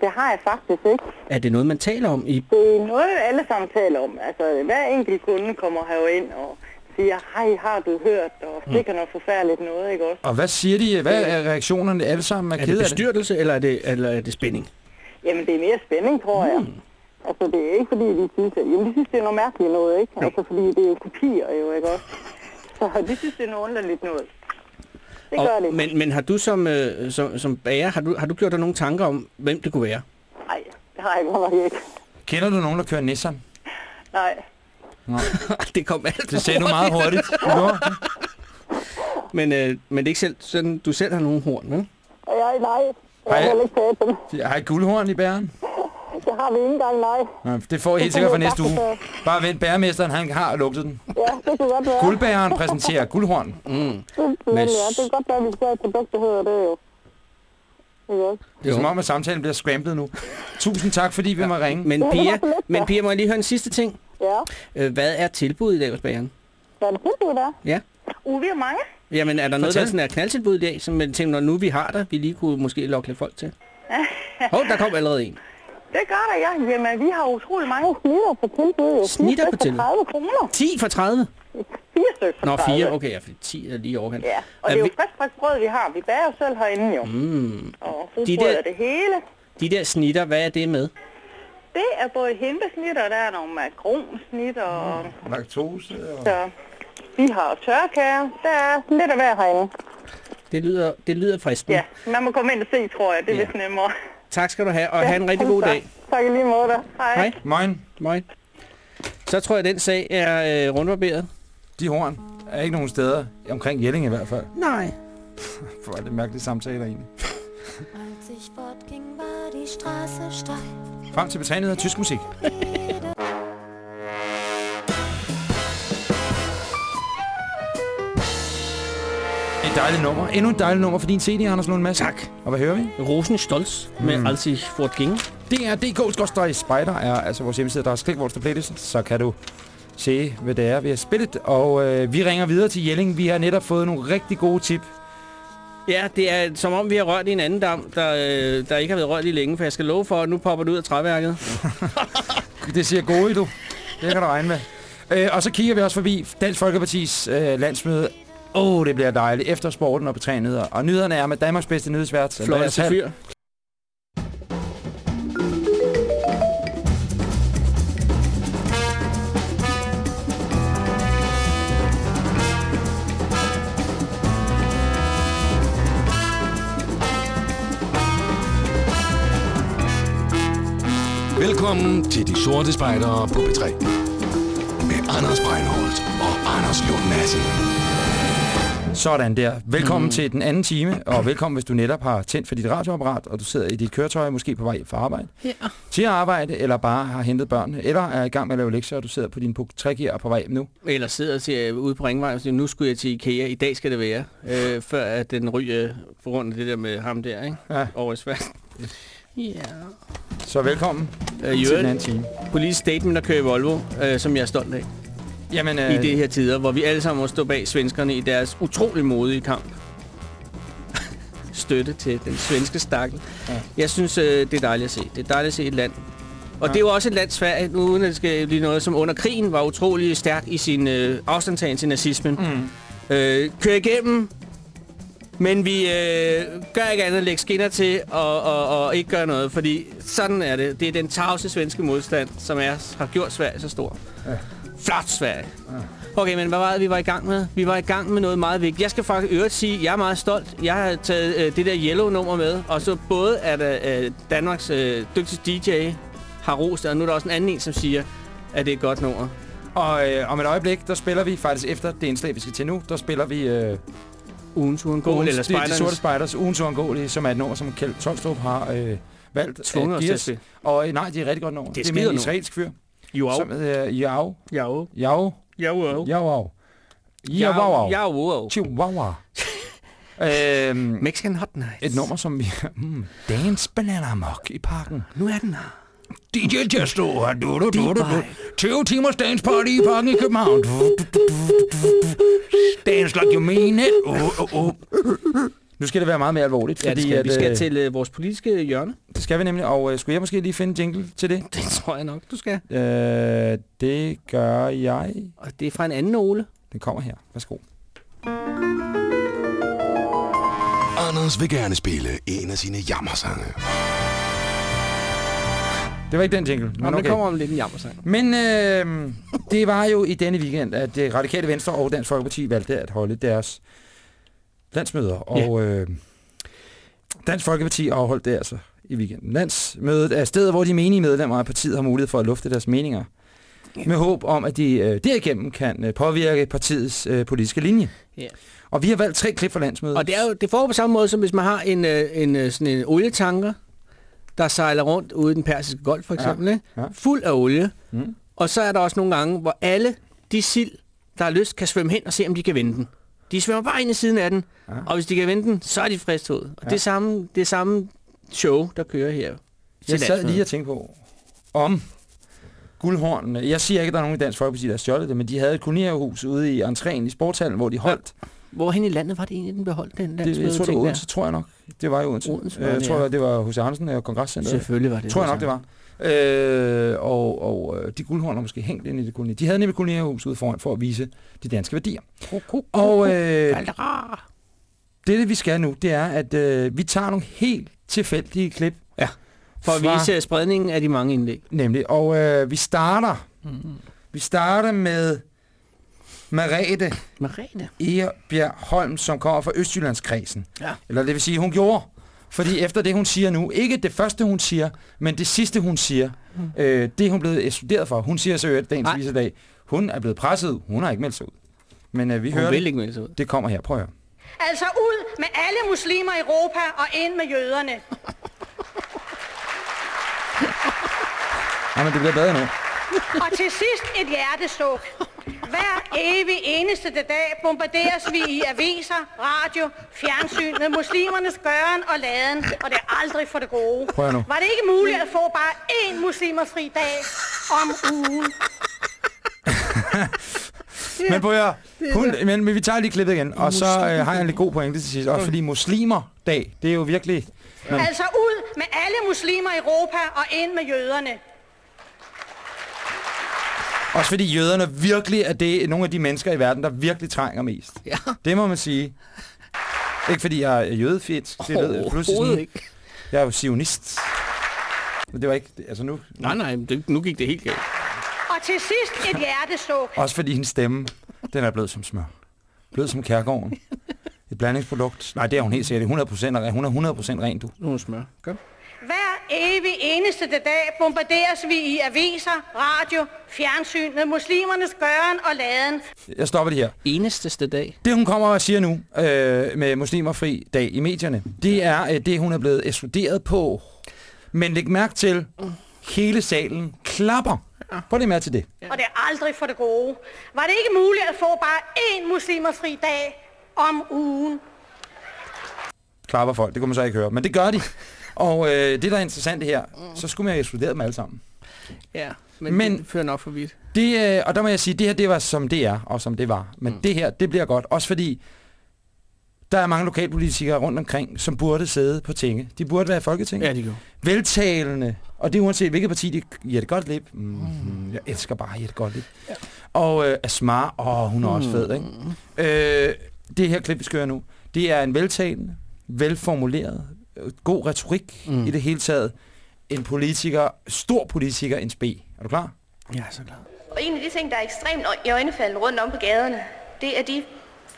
det har jeg faktisk ikke. Er det noget, man taler om i... Det er noget, alle sammen taler om. Altså, hver enkelt kunde kommer her jo ind og siger, hej, har du hørt? Og Mm. det kan noget forfærdeligt noget, ikke også? Og hvad siger de? Hvad er reaktionerne? Alle sammen er, Er det af det? bestyrtelse, eller er det, eller er det spænding? Jamen, det er mere spænding, tror jeg. Mm. Altså, det er ikke fordi, de synes, at... Jamen, de synes, det er noget mærkeligt noget, ikke? Altså, fordi det er jo kopier, jo, ikke også? Så de synes, det er noget underligt noget. Det gør Og, det. men, men har du som, øh, som, som bager, har du, har du gjort dig nogle tanker om, hvem det kunne være? Nej, det har jeg godt ikke. Kender du nogen, der kører Nissan? Nej. (laughs) det kom alt Det sagde du meget hurtigt. (laughs) Men, øh, men det er ikke selv, sådan, du selv har nogle horn, vel? Jeg, nej. Jeg har heller ikke taget dem. Jeg har guldhorn i bæren. Det har vi ikke engang, nej. Nå, Det får I helt sikkert for næste uge. Bare vent, bæremesteren han har lugtet den. Ja, det kan godt være. Guldbæren præsenterer guldhorn. Mm. Men, Men- ja, det kan godt være, at vi skal have et produkt, der hedder det jo. Også? Det er som om, at samtalen bliver scramblet nu. Tusind tak, fordi vi må ringe. Men Det Pia, men. Pia, må jeg lige høre en sidste ting? Ja. Øh, hvad er tilbuddet i dag hos bageren? Hvad er det tilbud, der? Ja. Uh, vi er mange. Jamen, er der noget, Fortæl. der sådan er knaldtilbud i dag, som man tænker, når nu vi har der, vi lige kunne måske lokke lidt folk til? Hov, der kom allerede en. Det gør der, ja. Jamen, vi har utrolig mange snitter på tilbud. jo. Snitter på tilbud? 30 kroner. 10 for 30? Fire stykker for Nå, 30. 4. Okay, ja, for 10 er lige overkant. Ja, og Er det er jo vi- frisk, frisk brød, vi har. Vi bager jo selv herinde jo. Mm. Og De der- er det hele. De der snitter, hvad er det med? Det er både hentesnitter, og der er nogle makronsnit, og Laktose og... så vi har tørkager. Der er lidt af hver herinde. Det lyder, det lyder fristende. Ja, man må komme ind og se, tror jeg. Det er Ja. vist nemmere. Tak skal du have, og have en rigtig god dag. Tak i lige måde. Hej. Hej. Moin. Moin. Så tror jeg, at den sag er øh, rundbarberet. De horn er ikke nogen steder omkring Jelling i hvert fald. Nej. (laughs) For det mærkelige samtaler egentlig. Als ich fortging, war die Straße steil. Frem til betrænet af tysk musik. Dejligt nummer. Endnu et dejligt nummer for din CD, Anders Lund Madsen. Tak. Og hvad hører vi? Rosenstolz med Mm. Als ich fortging. Det er DK Spider er altså vores hjemmeside. Der er klik vores playlist, så kan du se, hvad det er, vi har spillet. Og øh, vi ringer videre til Jelling. Vi har netop fået nogle rigtig gode tip. Ja, det er som om, vi har rørt i en anden dam, der, øh, der ikke har været rørt i længe, for jeg skal love for, at nu popper det ud af træværket. (laughs) Det siger gode, du. Det kan du regne med. Øh, og så kigger vi også forbi Dansk Folkepartis øh, landsmøde. Åh, oh, det bliver dejligt. Efter sporten og på tre nyheder. Og nyhederne er med Danmarks bedste nyhedsvært. Hall. Fyr. Velkommen til De Sorte Spejdere på B3. Med Anders Breinholt og Anders Lund Madsen. Sådan der. Velkommen mm. til den anden time, og velkommen, hvis du netop har tændt for dit radioapparat, og du sidder i dit køretøj, måske på vej fra arbejde. Ja. Til arbejde, eller bare har hentet børnene, eller er i gang med at lave lektier, og du sidder på din puk 3 gear på vej hjem nu. Eller sidder til, uh, ude på Ringvej og siger, nu skulle jeg til Ikea, i dag skal det være, øh, før at den ryger på grund af det der med ham der, ikke? Ja. Over i Sverige. Ja. Så velkommen Øh, til i den anden time. politisk statement at køre i Volvo, øh, som jeg er stolt af. Jamen, I det her tider, hvor vi alle sammen må stå bag svenskerne i deres utrolig modige kamp. (laughs) Støtte til den svenske stakkel. Ja. Jeg synes, øh, det er dejligt at se. Det er dejligt at se et land. Og ja. det er jo også et land, Sverige, nu uden at det skal blive noget, som under krigen var utrolig stærk i sin øh, afstandtagen til nazismen. Mm. Øh, kører igennem, men vi øh, gør ikke andet end lægge skinner til og, og, og ikke gøre noget, fordi sådan er det. Det er den tavse svenske modstand, som er, har gjort Sverige så stor. Ja. Flot Sverige. Okay, men hvad var det, vi var i gang med? Vi var i gang med noget meget vigtigt. Jeg skal faktisk øvrigt sige, at jeg er meget stolt. Jeg har taget øh, det der Yellow-nummer med, og så både er der øh, Danmarks øh, dygtigste DJ har rost, og nu er der også en anden en, som siger, at det er et godt nummer. Og øh, om et øjeblik, der spiller vi faktisk efter det indslag, vi skal til nu, der spiller vi... Øh, Ugens Uangåelige, eller de, de Spejdernes. Sorte Spejders Ugens Uangåelige, som er et nummer, som Kjeld Tolstrup har øh, valgt Tvunget at os til at. Og øh, nej, det er rigtig godt nummer. Det er det er med en israelsk fyr. Jo, Som hedder Yao. Jo. Yao. Jo, jo. Yao. Jo, Yao. jo, jo. Chihuahua. øhm, Mexican Hot Nights. et nummer, som vi... Mm, dance Banana Amok i parken. Nu er den her. DJ Testo, du, du, du, du, du. Deep 20 timers dance party i parken i København. (laughs) Dance like you mean it. Uh, uh, uh. Nu skal det være meget mere alvorligt, Ja, fordi det skal, at, vi skal øh, til øh, vores politiske hjørne. det skal vi nemlig. Og øh, skulle jeg måske lige finde en jingle til det? Det tror jeg nok, du skal. Øh, det gør jeg. Og det er fra en anden Ole. Den kommer her. Værsgo. Anders vil gerne spille en af sine jammersange. Det var ikke den jingle. Men okay. okay. det kommer om lidt en jammersang. Men øh, det var jo i denne weekend, at det Radikale Venstre og Dansk Folkeparti valgte at holde deres landsmøder. Og øh, Dansk Folkeparti afholdt det altså i weekenden. Landsmødet er stedet, hvor de menige medlemmer af partiet har mulighed for at lufte deres meninger. Med håb om, at de øh, derigennem kan øh, påvirke partiets øh, politiske linje. Ja. Og vi har valgt tre klip fra landsmødet. Og det, er jo, det foregår på samme måde, som hvis man har en, øh, en, øh, sådan en olietanker, der sejler rundt ude i den persiske golf for Ja, eksempel, ikke? ja. fuld af olie. Mm. Og så er der også nogle gange, hvor alle de sild, der har lyst, kan svømme hen og se, om de kan vende den. De svømmer bare ind i siden af den, Ja. og hvis de kan vende den, så er de frisk ud. Og Ja. det, er samme, det er samme show, der kører her. Jeg sad lige og tænkte på, om guldhornene. Jeg siger ikke, at der er nogen i Dansk Folkeparti, der har stjålet det, men de havde et kolonierhus ude i entréen i sportshallen, hvor de holdt. Hvorhen i landet var det egentlig, den beholdt den Det, jeg tror, det var Odense, tror jeg nok. Det var i Odense. Odense var jeg det, tror, ja. det var hos Andersen og Kongresscenteret. Selvfølgelig var det. Tror jeg nok, det var. Øh, og og øh, de guldhorn er måske hængt ind i det koloni. De havde nemlig kolonierhus ude foran for at vise de danske værdier. Og øh, det, det vi skal nu, det er, at øh, vi tager nogle helt tilfældige klip. Ja, for at fra- vise spredningen af de mange indlæg. Nemlig. Og øh, vi starter. Mm-hmm. Vi starter med Merete Merete. Erbjerg Holm, som kommer fra Østjyllandskredsen. Ja. Eller det vil sige, hun gjorde. Fordi efter det, hun siger nu, ikke det første, hun siger, men det sidste, hun siger, Mm. øh, det er hun blevet studeret for. Hun siger så øvrigt dagens vise dag, hun er blevet presset ud. Hun har ikke meldt sig ud. Men øh, vi Hun hører vil det. ikke melde sig ud. Det kommer her. Prøv at høre. Altså ud med alle muslimer i Europa og ind med jøderne. Nej, men det bliver bedre nu. Og til sidst et hjertesuk. Hver evig eneste dag bombarderes vi i aviser, radio, fjernsyn med muslimernes gøren og laden, og det er aldrig for det gode. Prøv nu. Var det ikke muligt at få bare én muslimerfri dag om ugen? (laughs) men at høre, hun, men, men vi tager lige klippet igen, og så øh, har jeg en lidt god pointe til sidst. Også fordi muslimer-dag, det er jo virkelig... Men, Altså ud med alle muslimer i Europa og ind med jøderne. Også fordi jøderne virkelig er det nogle af de mennesker i verden, der virkelig trænger mest. Ja. Det må man sige. Ikke fordi jeg er jødefedt, det ved jeg pludselig sådan. ikke. Jeg er jo sionist. Men det var ikke, altså nu... Nej, nej, det, nu gik det helt galt. Og til sidst et hjertesuk. Også fordi hendes stemme, den er blød som smør. Blød som kærgården. Et blandingsprodukt. Nej, det er hun helt sikkert. 100 procent Hun er 100 procent ren, du. Nu er smør. Godt. Hver evig eneste dag bombarderes vi i aviser, radio, fjernsyn med muslimernes gøren og laden. Jeg stopper det her. Enesteste dag. Det, hun kommer og siger nu øh, med muslimerfri dag i medierne, det er øh, det, hun er blevet ekskluderet på. Men læg mærke til, hele salen klapper. Prøv lige med til det. Og det er aldrig for det gode. Var det ikke muligt at få bare én muslimerfri dag om ugen? Klapper folk, det kunne man så ikke høre. Men det gør de. (laughs) Og øh, det, der er interessant her, så skulle man have ekskluderet dem alle sammen. Ja, men, Men- det fører nok for vidt. Det, øh, og der må jeg sige, det her, det var som det er, og som det var. Men mm. det her, det bliver godt. Også fordi, der er mange lokalpolitikere rundt omkring, som burde sidde på tinge. De burde være i Folketinget. Ja, de gør. Veltalende. Og det er uanset hvilket parti, de Jette Gottlieb. Mm, mm. Jeg elsker bare Jette Gottlieb. Ja. Og øh, Asmar, åh, hun er også fed, ikke? Øh, det her klip, vi skal høre nu, det er en veltalende, velformuleret, god retorik mm. i det hele taget. En politiker, stor politiker, en spe. Er du klar? Er så glad. Og en af de ting, der er ekstremt i øjnefaldende rundt om på gaderne, det er de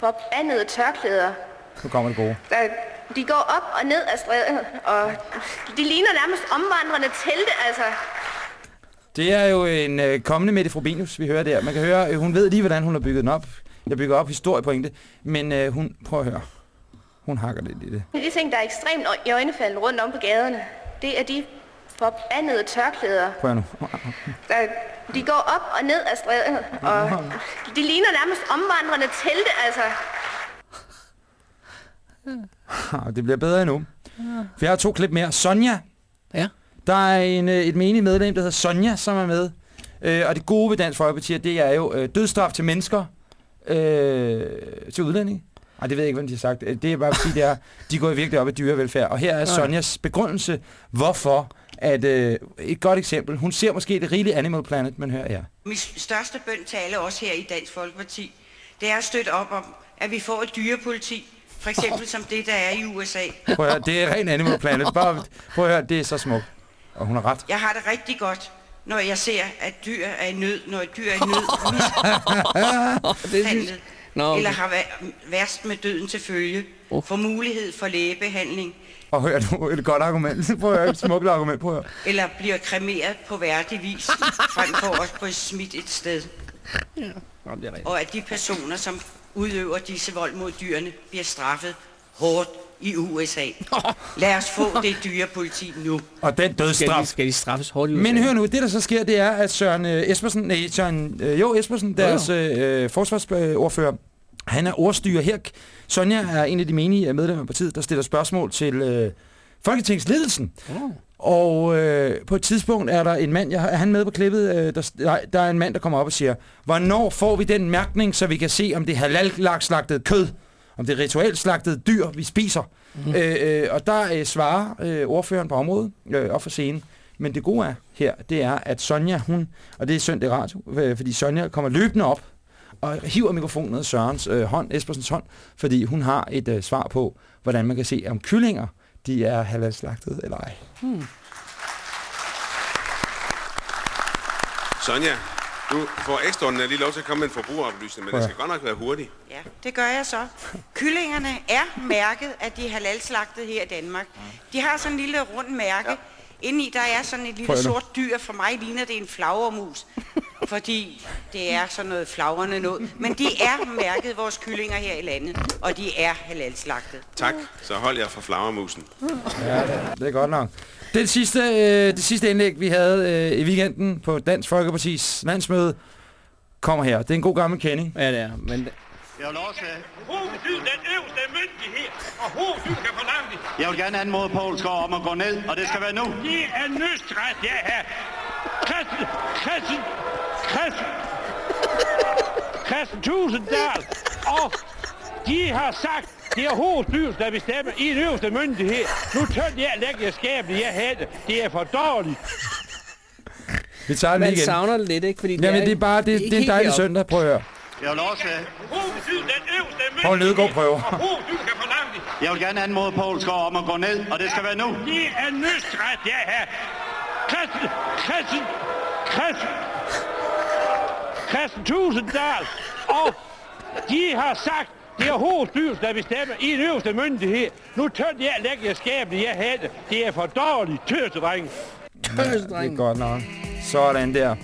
forbandede tørklæder. Nu kommer det gode. Der, de går op og ned af strædet, og de ligner nærmest omvandrende telte, altså. Det er jo en øh, kommende Mette Frobenius, vi hører der. Man kan høre, øh, hun ved lige, hvordan hun har bygget den op. Jeg bygger op historiepointe, men øh, hun, prøv at høre. Hun hakker lidt i det. De ting, der er ekstremt i øjnefaldende rundt om på gaderne, det er de forbandede tørklæder. Prøv nu. Der, de går op og ned af strædet, og de ligner nærmest omvandrende telte, altså. Ah, Det bliver bedre endnu. For jeg har to klip mere. Sonja. Ja. Der er en, øh, et menigt medlem, der hedder Sonja, som er med. Øh, og det gode ved Dansk Folkeparti, det er jo øh, dødstraf til mennesker, øh, til udlændinge. Ej, det ved jeg ikke, hvem de har sagt. Øh, Det er bare at sige, det er, de går virkelig op i dyrevelfærd. Og her er Sonjas begrundelse, hvorfor at, øh, et godt eksempel. Hun ser måske det rigelige Animal Planet, men hør her. Min største bøn til alle os her i Dansk Folkeparti, det er at støtte op om, at vi får et dyrepoliti, for eksempel som det, der er i USA. Prøv at høre, det er rent Animal Planet. Bare, prøv at høre, det er så smukt. Og hun har ret. Jeg har det rigtig godt, når jeg ser, at dyr er i nød, når et dyr er i nød, (laughs) mishandlet, Nå, okay. eller har væ- værst med døden til følge, får mulighed for lægebehandling, Og hør nu, et godt argument. (laughs) Prøv at høre, et smukt argument. Prøv at høre. eller bliver kremeret på værdig vis, (laughs) frem for os på et smidt et sted. Nå, det er. Og at de personer, som udøver disse vold mod dyrene, bliver straffet hårdt i USA. (laughs) Lad os få det dyrepoliti nu. Og den Skal de, dødsstraf. skal de straffes hårdt i Men USA? hør nu, det der så sker, det er, at Søren øh, Espersen, nej, Søren, øh, jo Espersen, deres øh, forsvarsordfører, han er ordstyrer her. Sonja er en af de menige medlemmer af partiet, der stiller spørgsmål til øh, Folketingsledelsen. Oh. Og øh, på et tidspunkt er der en mand, jeg, er han med på klippet, øh, der, nej, der er en mand, der kommer op og siger, hvornår får vi den mærkning, så vi kan se, om det er halal-slagtet kød, om det er rituelt slagtet dyr, vi spiser. Mm-hmm. Øh, øh, og der øh, svarer øh, ordføreren på området øh, op for scenen. Men det gode er her, det er, at Sonja, hun, og det er søndag radio, øh, fordi Sonja kommer løbende op og hiver mikrofonen ned af Sørens øh, hånd, Espersens hånd, fordi hun har et øh, svar på, hvordan man kan se, om kyllinger, de er halal-slagtet eller ej. Hmm. Sonja, du får ekstraordinært lige lov til at komme med en forbrugeroplysning, men det skal godt nok være hurtigt. Ja, det gør jeg så. Kyllingerne er mærket, at de er halalslagtet her i Danmark. De har sådan en lille rund mærke. Inde i der er sådan et lille sort dyr. For mig ligner det en flagermus. Fordi det er sådan noget flagrende noget. Men de er mærket, vores kyllinger her i landet. Og de er halalslagtet. Tak, så hold jer for flagermusen. Ja, det er godt nok. Det sidste, øh, det sidste indlæg, vi havde øh, i weekenden på Dansk Folkepartis landsmøde, kommer her. Det er en god gammel kending. Ja, det er. Men Jeg vil også have... Den øverste myndighed, og hovedbetyd kan forlange det. Jeg vil gerne anmode Poul Skov om at gå ned, og det skal være nu. Det er nødstræt, jeg har. Christen, Christen, Christen, Christian Tusinddal, og de har sagt, det er hovedstyrelsen, der bestemmer i en øverste myndighed. Nu tør jeg lægge jer skabet, jeg havde det. Det er for dårligt. Vi tager den Man igen. savner det lidt, ikke? Fordi Jamen, det er bare, det, det er en dejlig søndag. Prøv at høre. Jeg vil også... Poul Nødgaard prøver. Jeg vil gerne anmode Poul Skov om at gå ned, og det skal være nu. Det er nødstræt, jeg har. Christian, Christian, Christian, Christian Tusinddal, og de har sagt, det er hovedstyrelsen, der bestemmer i en øverste myndighed. Nu tør jeg lægge jer skabet, jeg havde det. Det er for dårligt, tøsedreng. Det er godt nok. Sådan der.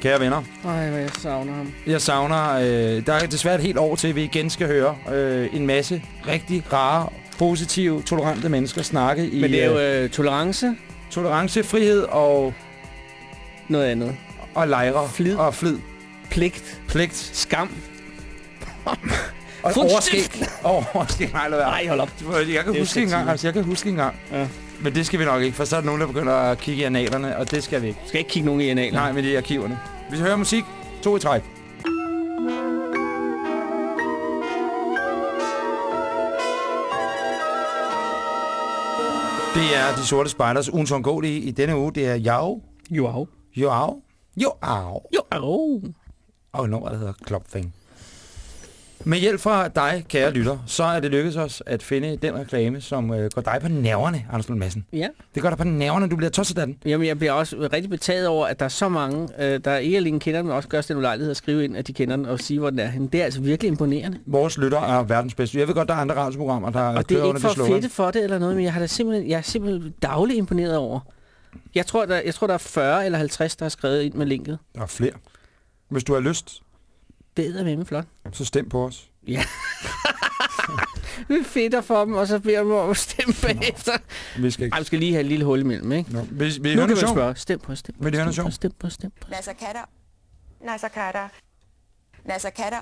Kære venner, Ej, hvad jeg savner ham. jeg savner... Øh, der er desværre et helt år til, at vi igen skal høre øh, en masse rigtig rare, positive, tolerante mennesker snakke i... Men det er jo øh, øh, tolerance. Tolerance, frihed og... Noget andet. Og lejre. Flid. Og flid. Pligt. Pligt. Skam. (laughs) Og overskæg. Overskæg. Nej, lad være. Nej, hold op. Jeg Det kan huske en gang, sexet. altså jeg kan huske en gang. Ja. Men det skal vi nok ikke, for så er der nogen, der begynder at kigge i analerne, og det skal vi ikke. Skal ikke kigge nogen i analerne? Nej, men det er arkiverne. Vi skal høre musik. To i træk. Det er De Sorte Spejders uundgåelige i denne uge. Det er Jau. Jo, Joao. Joao. Jo, Og nummeret der hedder Thing. Med hjælp fra dig, kære lytter, så er det lykkedes os at finde den reklame, som øh, går dig på nerverne, Anders Lund Madsen. Ja. Det går dig på nerverne, du bliver tosset af den. Jamen, jeg bliver også rigtig betaget over, at der er så mange, øh, der ikke alene kender den, men også gør den ulejlighed at skrive ind, at de kender den og sige, hvor den er. Det er altså virkelig imponerende. Vores lytter er verdens bedste. Jeg ved godt, der er andre radioprogrammer, der Og det er ikke for fedte for det eller noget, men jeg, har da simpelthen, jeg er simpelthen dagligt imponeret over. Jeg tror, der, jeg tror, der er 40 eller 50, der har skrevet ind med linket. Der er flere. Hvis du har lyst, Det er med flot. så stem på os. Ja. (laughs) Vi fedter for dem, og så beder dem om at stemme bagefter. Vi skal ikke. Ej, vi skal lige have et lille hul imellem, ikke? Nå, vil, vil I nu kan noget man spørge. Stem på, stem på, Vil stem på, stem på, stem på. Nasser katter. Nasser katter. Nasser katter.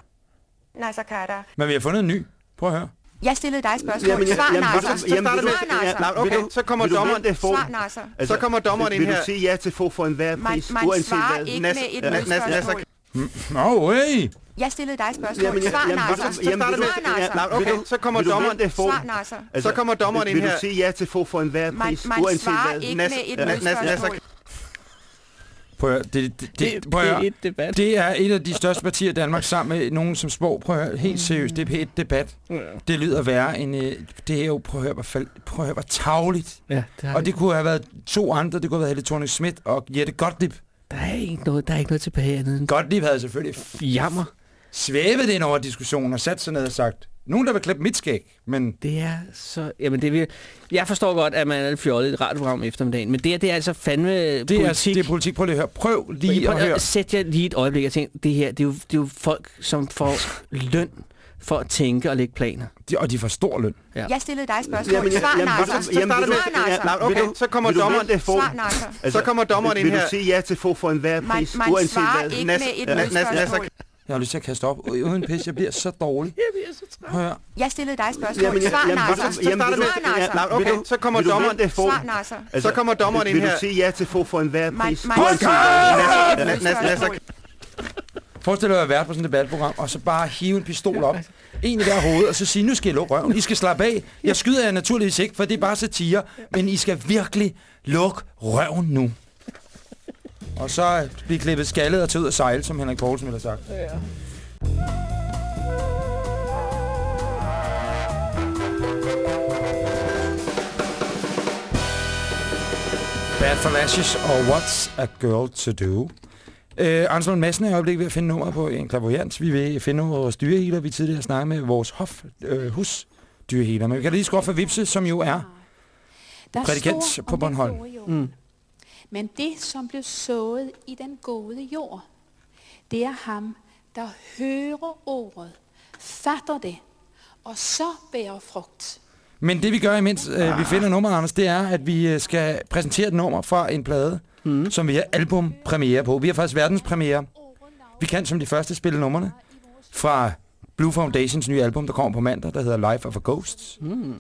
Nasser katter. Men vi har fundet en ny. Prøv at høre. Jeg stillede dig et spørgsmål. Jamen, Svar, jamen, Nasser. så- så starter Svar, med- Nasser. ja, okay, så kommer Vil du dommeren- vente få- Svar, Nasser. Altså, Så kommer dommeren vil, ind vil her. du sige ja til få for enhver Man- pris, man uanset svarer hvad? ikke Nas- med et modspørgsmål. Nå, hey! Jeg stillede dig et spørgsmål. Jamen, Svar, jamen, Nasser. så- jamen, vil du- Svar, Nasser. ja, okay, så kommer Vil dommeren- få- Svar, Nasser. Altså, Så kommer dommeren vil, ind Vil her. du sige ja til få for enhver Man- pris, man uanset svarer ikke Nas- med et modspørgsmål. Prøv at. Det, det, det, prøv at det er debat. Det er et af de største partier i Danmark sammen med nogen som sprog. Prøv at høre. Helt seriøst. Det er et debat. Ja. Det lyder værre end... Øh, det er jo... Prøv at høre, hvor, prøv at høre, hvor tavligt. Ja, det og det kunne have været to andre. Det kunne have været Helle thorning Schmidt og Jette Gottlieb. Der er ikke noget, der er ikke noget tilbage andet end... Gottlieb havde selvfølgelig Jammer. svævet ind over diskussionen og sat sig ned og sagt, nogen der vil klippe mit skæg, men... Det er så... Jamen, det vil... Jeg forstår godt, at man er lidt fjollet i et radioprogram eftermiddagen, men det, her, det er altså fandme Det er, politik. det er politik. Prøv lige at høre. Prøv lige Prøv at høre. Sæt jer lige et øjeblik og tænk, det her, det er, jo, det er jo folk, som får løn for at tænke og lægge planer. De, og de får stor løn. Ja. Jeg stillede dig et spørgsmål. Jamen, Svar, jamen, Nasser. så- jamen, vil du- Svar, Nasser. ja, okay, så kommer Vil dommeren- få- Svar, Nasser. Altså, Så kommer dommeren vil, ind vil her. du sige ja til få for enhver Man- pris, man uanset svarer hvad? ikke Nas- med et Nas- Nas- Jeg har lyst til at kaste op. Uden pis, jeg bliver så dårlig. Jeg bliver så træt. Høre. Jeg stillede dig et spørgsmål. Jamen, Svar, jamen, Nasser. så- jamen, vil du- ja, okay, så kommer Vil dommeren- få- Svar, Nasser. Altså, Så kommer dommeren ind vil, her. Vil du sige ja til få for enhver Man- pris, man uanset Forestil dig at være vært på sådan et debatprogram, og så bare hive en pistol op. En i hver hoved, og så sige, nu skal I lukke røven. I skal slappe af. Jeg skyder jer naturligvis ikke, for det er bare satire. Men I skal virkelig lukke røven nu. Og så blive klippet skaldet og tage ud og sejle, som Henrik Poulsen ville have sagt. Ja. Bad for Lashes og What's a Girl to Do. Øh, Anders Lund Madsen er i øjeblikket ved at finde nummer på en klaverjant. Vi vil finde vores dyrehealer. Vi tidligere snakket med vores hof, øh, husdyrehealer. Men vi kan lige skrue for Vipse, som jo er Der prædikant står på Bornholm. Mm. Men det, som blev sået i den gode jord, det er ham, der hører ordet, fatter det, og så bærer frugt. Men det vi gør, imens øh, vi finder nummeret, Anders, det er, at vi øh, skal præsentere et nummer fra en plade, mm. som vi har albumpremiere på. Vi har faktisk verdenspremiere. Vi kan som de første spille numrene fra Blue Foundations nye album, der kommer på mandag, der hedder Life of a Ghost. Mm.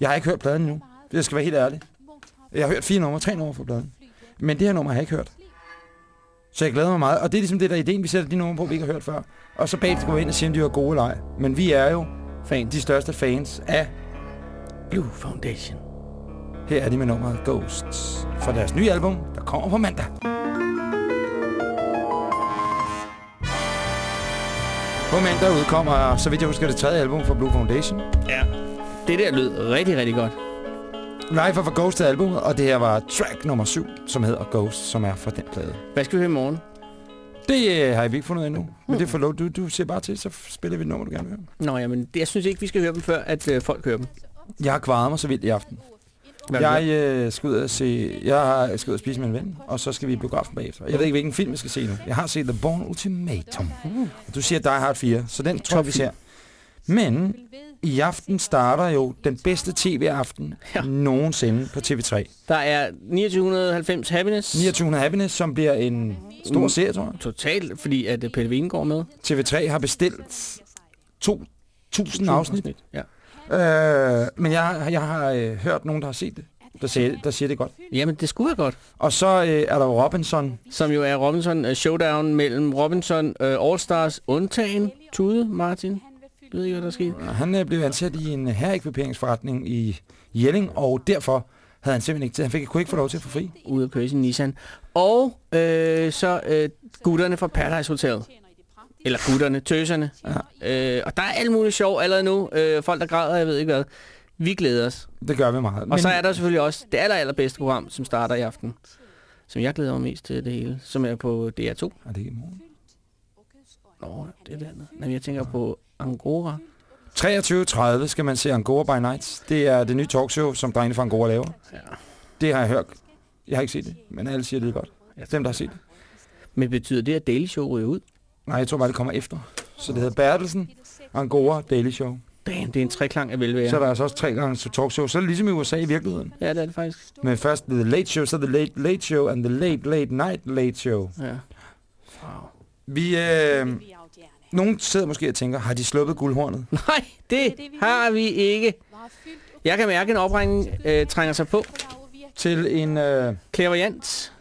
Jeg har ikke hørt pladen endnu. Jeg skal være helt ærlig. Jeg har hørt fire numre, tre numre fra pladen. Men det her nummer har jeg ikke hørt. Så jeg glæder mig meget. Og det er ligesom det der er ideen, vi sætter de numre på, vi ikke har hørt før. Og så bagefter går vi ind og siger, om de var gode eller ej. Men vi er jo Fan. de største fans af Blue Foundation. Her er de med nummeret Ghosts fra deres nye album, der kommer på mandag. På mandag udkommer, så vidt jeg husker, det tredje album fra Blue Foundation. Ja. Det der lød rigtig, rigtig godt. Live for Ghost albumet, og det her var track nummer 7, som hedder Ghost, som er fra den plade. Hvad skal vi høre i morgen? Det øh, har jeg ikke fundet endnu, men det får lov. Du, du siger bare til, så spiller vi et nummer, du gerne vil høre. Nå, jamen, det, jeg synes ikke, vi skal høre dem før, at øh, folk hører dem. Jeg har kvaret mig så vildt i aften. Hvad Jeg øh, skal ud og se, jeg skal ud og spise med en ven, og så skal vi i biografen bagefter. Jeg ved ikke, hvilken film jeg skal se nu. Jeg har set The Born Ultimatum. Og du siger Die Hard 4, så den tror vi ser. Men i aften starter jo den bedste tv-aften (laughs) ja. nogensinde på TV3. Der er 2990 Happiness. 2900 Happiness, som bliver en stor Mm, serie, tror jeg. Totalt, fordi at Pelle går med. TV3 har bestilt 2000 afsnit. Ja. Øh, men jeg, jeg har øh, hørt nogen, der har set det, der siger, der siger det godt. Jamen, det skulle være godt. Og så øh, er der jo Robinson. Som jo er Robinson uh, Showdown mellem Robinson uh, All-Stars undtagen Tude Martin. Jeg ved ikke, hvad der er sket. Han øh, blev ansat i en herrekviperingsforretning i Jelling, og derfor havde han simpelthen ikke til. Han fik, kunne ikke få lov til at få fri. Ude at køre sin Nissan. Og øh, så øh, gutterne fra Paradise Hotel. Eller gutterne, tøserne. Ja. Øh, og der er alt muligt sjov allerede nu. Øh, folk, der græder, jeg ved ikke hvad. Vi glæder os. Det gør vi meget. Og Men... så er der selvfølgelig også det aller, allerbedste program, som starter i aften. Som jeg glæder mig mest til det hele. Som er på DR2. Er det ikke i morgen? Nå, det er det andet. Nej, jeg tænker på Angora. 23.30 skal man se Angora by Nights. Det er det nye talkshow, som drengene fra Angora laver. Ja. Det har jeg hørt. Jeg har ikke set det, men alle siger, det godt. Dem, der har set det. Men betyder det, at Daily Show ryger ud? Nej, jeg tror bare, det kommer efter. Så det hedder Bertelsen, Angora, Daily Show. Damn, det er en treklang af velvære. Så er der altså også tre gange til talkshow. Så er det ligesom i USA i virkeligheden. Ja, det er det faktisk. Men først The Late Show, så The Late Late Show, and The Late Late Night Late Show. Ja. Vi, øh, nogen sidder måske og tænker, har de sluppet guldhornet? (laughs) Nej, det har vi ikke. Jeg kan mærke, at en opringning øh, trænger sig på. Til en... Øh... Clairvoyant.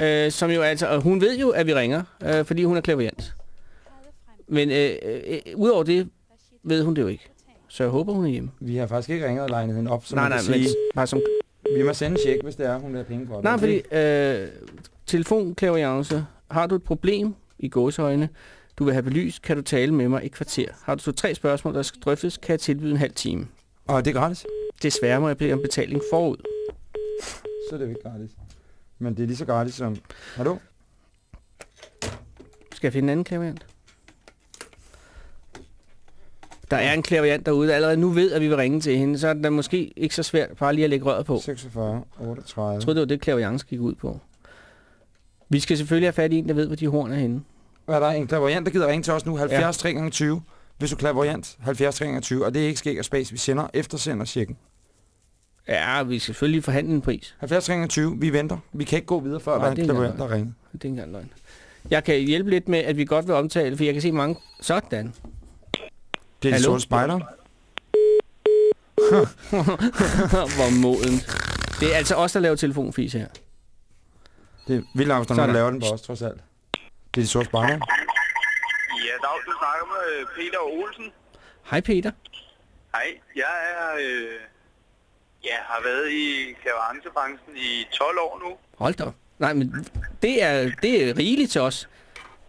Øh, som jo altså... Og hun ved jo, at vi ringer, øh, fordi hun er clairvoyant. Men øh, øh, udover det, ved hun det jo ikke. Så jeg håber, hun er hjemme. Vi har faktisk ikke ringet og legnet hende op, så Nej, man nej, kan sige, bare som... vi må sende en check, hvis det er, hun vil have penge for det. Nej, fordi øh, telefonklaviance. Har du et problem i gåsøjne, du vil have belyst, kan du tale med mig et kvarter. Har du så tre spørgsmål, der skal drøftes, kan jeg tilbyde en halv time. Og det er gratis? Desværre må jeg bede om betaling forud. Så er det jo ikke gratis. Men det er lige så gratis som... Hallo? Skal jeg finde en anden klaviant? Der er en klaviant derude, der allerede nu ved, at vi vil ringe til hende, så er det måske ikke så svært bare lige at lægge røret på. 46, 38. Jeg troede, det var det, klaviance gik ud på. Vi skal selvfølgelig have fat i en, der ved, hvor de horn er henne. Er der en klaverjant, der gider ringe til os nu? 70 3 gange 20 Hvis du er klaverjant, 70 3 gange 20 Og det er ikke skæg og spas, vi sender eftersender checken. Ja, vi skal selvfølgelig forhandle en pris. 70 3 gange 20 vi venter. Vi kan ikke gå videre, før Nej, der er en er klaverjant, der ringer. Det er ikke engang løgn. Jeg kan hjælpe lidt med, at vi godt vil omtale, for jeg kan se mange... Sådan. Det er de Hallo? sorte spejder. (laughs) Hvor moden. Det er altså os, der laver telefonfis her. Det er vildt, hvis der er nogen, Sådan. der laver den på os, trods alt. Det er de sorte spejder. Ja, dag, du snakker med øh, Peter Olsen. Hej Peter. Hej, jeg er, øh, ja, har været i klaverancebranchen i 12 år nu. Hold da. Nej, men det er, det er rigeligt til os.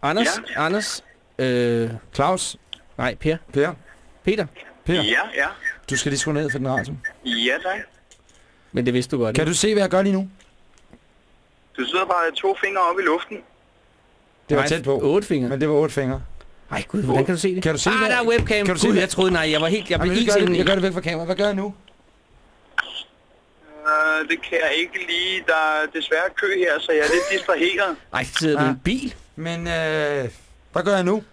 Anders, ja. Anders, øh, Claus. Nej, Per. Per. Peter. Per. Ja, ja. Du skal lige skrue ned for den radio. Ja, tak. Men det vidste du godt. Kan du se, hvad jeg gør lige nu? Du sidder bare med to fingre op i luften. Det var Nej, tæt på. otte fingre. Men det var otte fingre. Ej gud, hvordan kan du se det? Kan du se ah, hvad- der er webcam. Kan du se Gud, jeg troede, nej, jeg var helt, jeg blev Jamen, helt jeg, gør det, jeg gør det væk fra kameraet. Hvad gør jeg nu? Uh, det kan jeg ikke lige. Der er desværre kø her, så jeg er lidt distraheret. Ej, sidder du i en bil? Men øh, hvad gør jeg nu?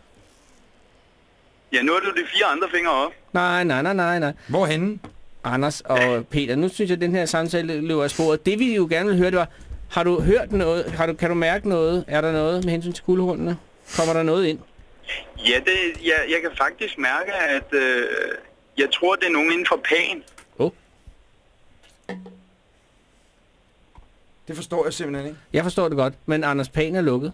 Ja, nu har du de fire andre fingre op. Nej, nej, nej, nej, nej. Hvorhenne? Anders og Peter, nu synes jeg, at den her samtale løber af sporet. Det vi jo gerne vil høre, det var, har du hørt noget? Har du, kan du mærke noget? Er der noget med hensyn til guldhundene? Kommer der noget ind? Ja, det, jeg, jeg kan faktisk mærke, at øh, jeg tror, det er nogen inden for pan. Oh. Det forstår jeg simpelthen ikke. Jeg forstår det godt, men Anders Pan er lukket.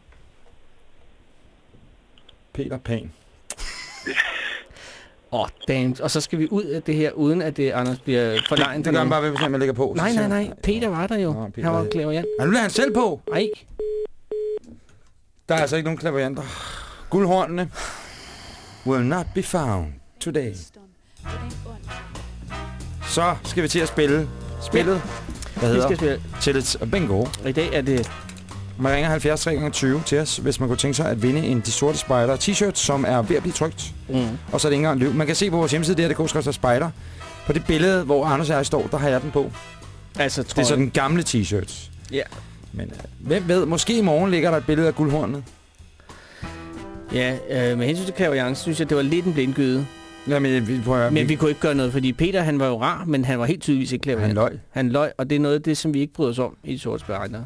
Peter Pan. Åh, oh, damn. Og så skal vi ud af det her, uden at det, Anders, bliver for langt. Det gør han bare ved, hvis han lægger på. Nej, nej, nej. Peter var der jo. Nå, Peter han var er- klaverjant. Ja, nu lader han selv på. Nej. Der er altså ikke nogen klaverjanter. Guldhornene will not be found today. Så skal vi til at spille spillet. Hvad Vi hedder? skal spille. Tillits Bingo. I dag er det... Man ringer 70 320 til os, hvis man kunne tænke sig at vinde en De Sorte Spejder t-shirt, som er ved at blive trykt. Mm. Og så er det ikke engang løb. Man kan se på vores hjemmeside, det går Spejder. På det billede, hvor Anders og jeg står, der har jeg den på. Altså, Det er så den gamle t-shirt. Ja. Men øh, hvem ved, måske i morgen ligger der et billede af guldhornet. Ja, øh, med hensyn til klaverjant, synes jeg, det var lidt en blindgyde. Jamen, vi prøver, Men vi kunne ikke gøre noget, fordi Peter, han var jo rar, men han var helt tydeligvis ikke klaverjant. Han løg. Han løg, og det er noget af det, som vi ikke bryder os om i sorte spejder.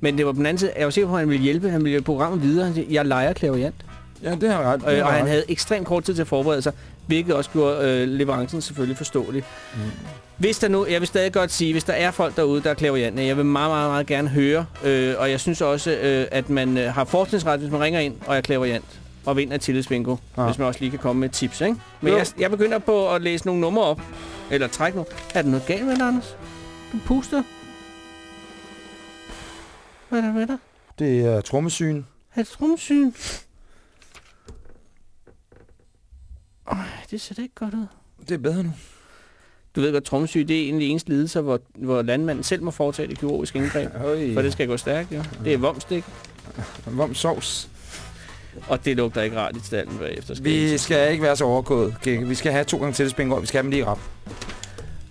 Men det var på den anden side, jeg var sikker på, at han ville hjælpe. Han ville hjælpe programmet videre. Jeg leger klaverjant. Ja, det har ret. det har og han havde ekstremt kort tid til at forberede sig, hvilket også gjorde øh, leverancen selvfølgelig forståelig. Mm. Hvis der nu, jeg vil stadig godt sige, hvis der er folk derude, der er klaverjante, jeg vil meget, meget, meget gerne høre, øh, og jeg synes også, øh, at man øh, har forskningsret, hvis man ringer ind og er klaverjant og vinder tillidsbingo, Ja. hvis man også lige kan komme med tips, ikke? Men Jo. jeg, jeg begynder på at læse nogle numre op, eller trække nogle. Er der noget galt med dig, Anders? Du puster. Hvad er der med dig? Det er trommesyn. Er det? Øj, det ser da ikke godt ud. Det er bedre nu. Du ved godt, trommesyge, det er en af de eneste lidelser, hvor, hvor landmanden selv må foretage det kirurgiske indgreb. (laughs) Øj. For det skal gå stærkt, jo. Det er vomstik. Vomsovs. Og det lugter ikke rart i stallen bagefter. Skal Vi skal ikke være så overgået. Okay, vi skal have to gange til bingo. Vi skal have dem lige rap.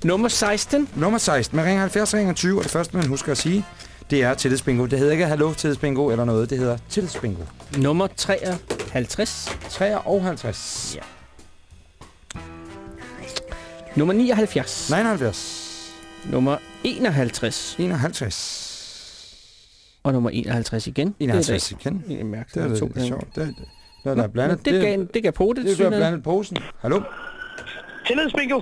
Nummer 16. Nummer 16. Man ringer 70 ringer 20, og det første, man husker at sige, det er tillidsbingo. Det hedder ikke Hallo tillidsbingo eller noget. Det hedder tillidsbingo. Nummer 53. 53. Ja. Nummer 79. 79. Nummer 51. 51. Og nummer 51 igen. 51 det er igen. Det er Det mærkeligt. er lidt gange. sjovt. Det er, det er der blandet. Men det, gav, det gav på det, det er jeg. blandet posen. Hallo? Tillidsbingo.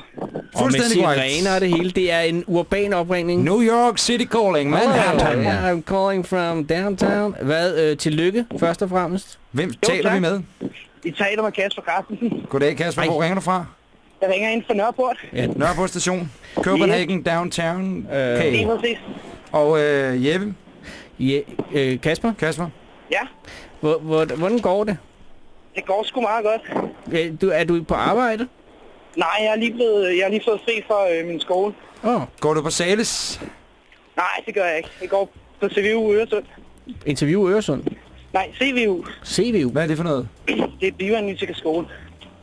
Og med sirener og det hele. Det er en urban opringning. New York City calling. Manhattan. Oh, yeah, I'm calling from downtown. Hvad? Øh, tillykke, først og fremmest. Hvem taler tak. vi med? I taler med Kasper Carstensen. Goddag Kasper. Hej. Hvor ringer du fra? Jeg ringer ind fra Nørreport. Ja, Nørreport station. Copenhagen downtown. Lige Okay. præcis. Og øh, Jeppe? ja, øh, Kasper, Kasper? Ja, hvor, hvor, hvordan går det? det går sgu meget godt. Øh, Du, er du på arbejde? Nej, jeg er lige, blevet, jeg er lige fået fri fra øh, min skole. Åh, oh, Går du på Sales? Nej, det gør jeg ikke. Jeg går på CVU Øresund. interview Øresund. Nej, CVU. CVU. Hvad er det for noget? (clears throat) Det er bioanalytikerskole.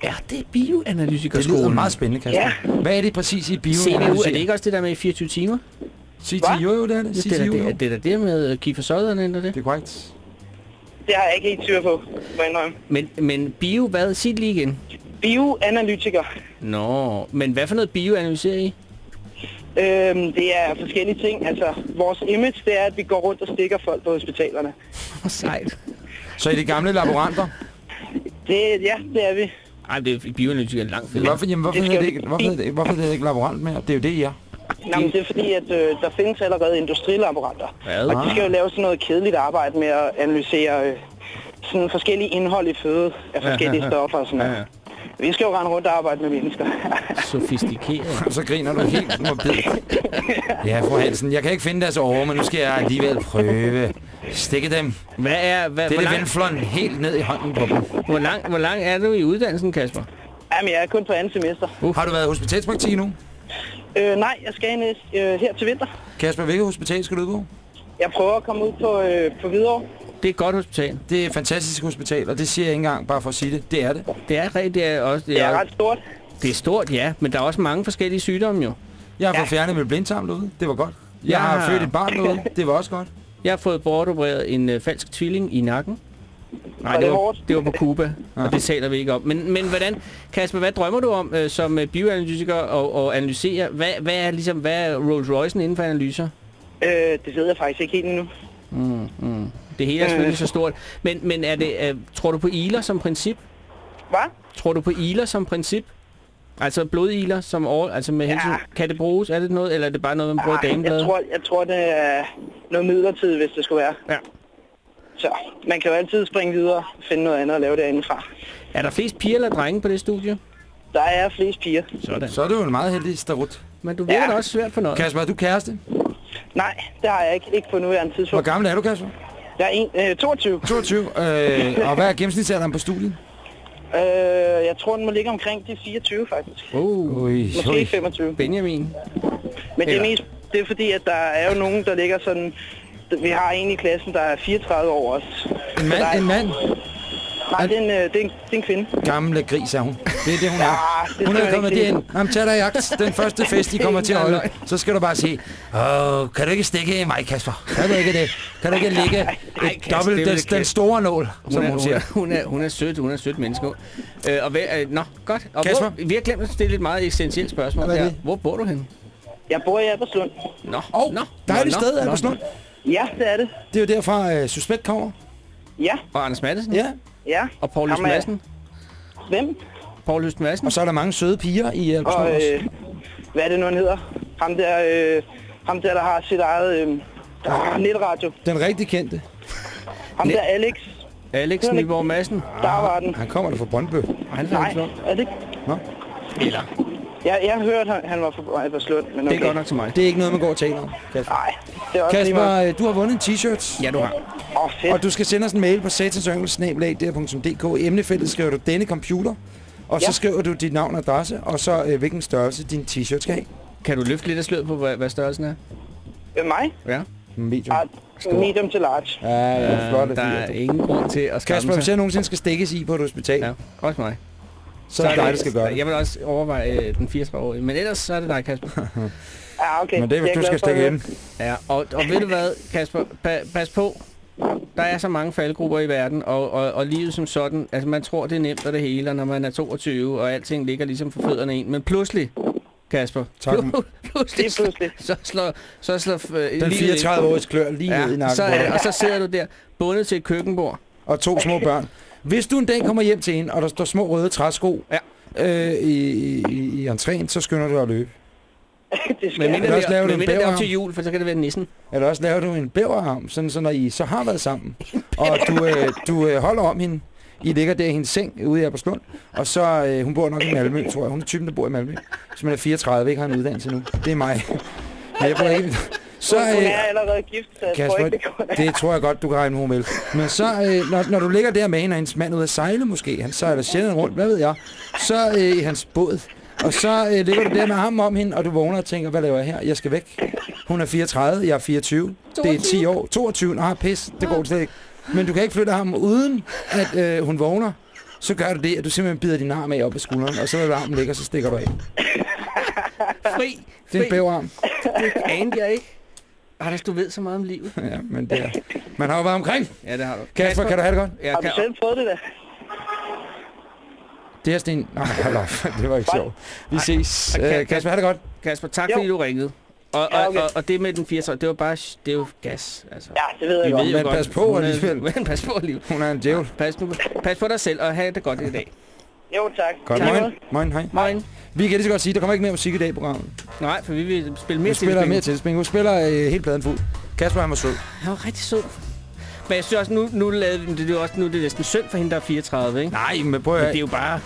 Ja, det er Det lyder bioanalytikerskolen. meget spændende, Kasper. Ja. Hvad er det præcis i bio? CVU, er det ikke også det der med i 24 timer? CTU, jo, det er det. Ja, det, er CTU, det, det er da det med Kiefer Sutherland, eller det? Det er korrekt. Det har jeg ikke helt styr på, må jeg indrømme. Men, men bio, hvad? Sig det lige igen. Bioanalytiker. Nå, men hvad for noget bio analyserer I? Øhm, det er forskellige ting. Altså, vores image, det er, at vi går rundt og stikker folk på hospitalerne. Sejt. Så er de gamle laboranter? Det, ja, det er vi. Ej, det er bioanalytiker langt fedt. Hvorfor, jamen, hvorfor, Det hedder det ikke, hvorfor, hedder det, hvorfor hedder det ikke laborant mere? Det er jo det, I er. Nå, men det er fordi, at øh, der findes allerede industrilaboranter. Hvad? Og de skal jo lave sådan noget kedeligt arbejde med at analysere øh, sådan forskellige indhold i føde af forskellige (laughs) stoffer og sådan noget. Ja, ja. Vi skal jo rende rundt og arbejde med mennesker. (laughs) Sofistikeret. Og (laughs) så griner du helt morbid. (laughs) Ja, fru Hansen, jeg kan ikke finde deres over, men nu skal jeg alligevel prøve. Stikke dem. Hvad er, hvad, Det er det venflon helt ned i hånden på dem. hvor, lang, hvor lang er du i uddannelsen, Kasper? Jamen, jeg er kun på andet semester. Har du været i hospitalspraktik nu? Øh, nej, jeg skal ind øh, her til vinter. Kasper, hvilket hospital skal du ud på? Jeg prøver at komme ud på, øh, på Hvidovre. Det er et godt hospital. Det er et fantastisk hospital, og det siger jeg ikke engang bare for at sige det. Det er det. Det er rigtigt, det er også... Det er ret stort. Det er stort, ja, men der er også mange forskellige sygdomme jo. Jeg har fået fjernet mit blindtarm derude. Det var godt. Jeg Jeg har født et barn derude. Det var også godt. Jeg har fået bortopereret en øh, falsk tvilling i nakken. Nej, det det var, det var på Cuba, og det taler vi ikke om. Men, men hvordan, Kasper, hvad drømmer du om øh, som øh, bioanalytiker og, og analysere? Hvad, hvad er ligesom, hvad er Rolls Royce'en inden for analyser? Øh, det ved jeg faktisk ikke helt endnu. Mm, mm. Det hele er selvfølgelig så stort. Men, men er det, øh, tror du på iler som princip? Hvad? Tror du på iler som princip? Altså blodiler som over, altså med hensyn, kan det bruges? Er det noget, eller er det bare noget, man bruger i Ej, jeg tror, jeg tror, det er noget midlertidigt, hvis det skulle være. Ja. Så man kan jo altid springe videre og finde noget andet at lave derindefra. Er der flest piger eller drenge på det studie? Der er flest piger. Sådan. Så er du jo en meget heldig starut. Men du virker ja. da også svært for noget. Kasper, er du kæreste? Nej, det har jeg ikke. Ikke på nuværende Hvor tidspunkt. gammel er du, Kasper? Jeg er en, øh, 22. 22. Øh, og hvad er gennemsnitsalderen på studiet? Øh, jeg tror, den må ligge omkring de 24, faktisk. Uh, Ui, Måske 25. Benjamin. Men det er mest det er fordi, at der er jo nogen, der ligger sådan... Vi har en i klassen, der er 34 år også. En mand? En mand? Nej, det er, en, øh, det, er en, det er en kvinde. Gamle gris er hun. Det er det, hun Ja, er. det Hun er kommet derind. Nå, men tag dig i agt. Den første fest, I kommer til at (laughs) holde. Så skal du bare sige, Åh, kan du ikke stikke i mig, Kasper? Kan du ikke det? Kan du ikke lægge et dobbelt, det den, vil den Kasper. store nål, Hun som er, hun hun, siger? er, hun, er, hun er sød, hun er sød menneske. Øh, og hvad, øh, nå, godt. Og Kasper? Hvor, vi har glemt at stille et meget essentielt spørgsmål. Hvad er det? Hvor bor du henne? Jeg bor i Alberslund. Nå, oh, nå. Dejligt nå, sted, Alberslund. Ja, det er det. Det er jo derfra, øh, Suspekt kommer. Ja. Og Anders Madsen? Ja. Ja. Og Paul Høst Ham er- Madsen? Hvem? Paul Høst Madsen? Og så er der mange søde piger i Alberslund Og også. øh, hvad er det nu, han hedder? Ham der, øh, ham der, der har sit eget øh, netradio. Den rigtig kendte. Ham der Alex. Alex Nyborg Madsen? Der var den. Han kommer da fra Brøndby. Han er Nej, Albertslund. er det ikke? Nå. Eller? Ja, jeg har hørt, han, han var fra Alberslund. Men okay. Det er godt nok til mig. Det er ikke noget, man går og taler om, Kasper. Nej, det er også Kasper, øh, du har vundet en t-shirt. Ja, du har. Åh, oh, fedt. Og du skal sende os en mail på satansyngel.dk. I emnefeltet skriver du denne computer, og så Ja. skriver du dit navn og adresse, og så øh, hvilken størrelse din t-shirt skal have. Kan du løfte lidt af sløret på, hvad, hvad størrelsen er? Med mig? Ja. Medium. Ah, medium til large. Ja, ja, flot. der er ingen grund til at skamme Kasper, hvis jeg nogensinde skal stikkes i på et hospital, Ja, også mig. så er det dig, der skal gøre det. Jeg vil også overveje øh, den 34-årige, men ellers så er det dig, Kasper. Ja, (laughs) okay. Men det er, hvis du skal stikke ind. Ja, og, og ved du hvad, Kasper, pa, pas på. Der er så mange faldgrupper i verden, og, og, og livet som sådan, altså man tror, det er nemt og det hele, og når man er 22, og alting ligger ligesom for fødderne en. Men pludselig, Kasper, Tak. plu- (laughs) pludselig, Det er pludselig. så slår, så slår øh, Den livet ind. 34-årige klør lige ned i ja, nakken så og så sidder du der, bundet til et køkkenbord. Og to små børn. Hvis du en dag kommer hjem til en, og der står små røde træsko Ja. øh, i, i, i entréen, så skynder du at løbe. (laughs) det skal Men mindre også lave men en mindre det op til jul, for så kan det være nissen. Eller også laver du en bæverarm, sådan, så når I så har været sammen, (laughs) og du, øh, du øh, holder om hende, I ligger der i hendes seng ude i Alberslund, og så, øh, hun bor nok i Malmø, tror jeg. Hun er typen, der bor i Malmø. Hvis man er 34, ikke har en uddannelse nu. Det er mig. Men jeg bor ikke. Så, Hun øh, er allerede gift, så jeg tror Kasper, ikke, det går. det tror jeg godt, du kan regne med, hun. Men så, øh, når, når du ligger der med hende, og hendes mand ude at sejle måske, han sejler sjældent rundt, hvad ved jeg, så øh, i hans båd, og så øh, ligger du der med armen om hende, og du vågner og tænker, hvad laver jeg her? Jeg skal væk. Hun er 34, jeg er 24. Det er 10 år. 22, nej, pis, det går slet ikke. Men du kan ikke flytte ham uden, at øh, hun vågner. Så gør du det, at du simpelthen bider din arm af op ad skulderen, og så lader du armen ligge, og så stikker du af. Fri, Det er en bæverarm. Det anede jeg ikke. Anders, du ved så meget om livet. Ja, men det er... Man har jo været omkring. Ja, det har du. Kasper, kan du have det godt? Jeg Har du selv prøvet det der? Det er Sten. Nej, hold op. (laughs) Det var ikke sjovt. Vi ses. Ej, Øh, Kasper, have det godt. Kasper, tak Jo. fordi du ringede. Og, Ja, og, okay. og, og det med den 80 det var bare, det er jo gas. Altså. Ja, det ved jeg Vi godt. ved jo Men godt, pas på hun er- alligevel. (laughs) Men pas på alligevel. Hun er en djævel. Pas, nu, pas på dig selv, og have det godt i dag. Jo, tak. Godt. Moin. Moin, hej. Moin. Vi kan lige så godt sige, der kommer ikke mere musik i dag i programmet. Nej, for vi vil spille Vi mere spiller til mere til spring. Vi spiller øh, helt pladen fuld. Kasper, han var sød. Han var rigtig sød. Men jeg synes også, nu, nu, lavede, det, det er også nu er det næsten synd for hende, der er 34, ikke? Nej, men prøv Men at det er jo bare...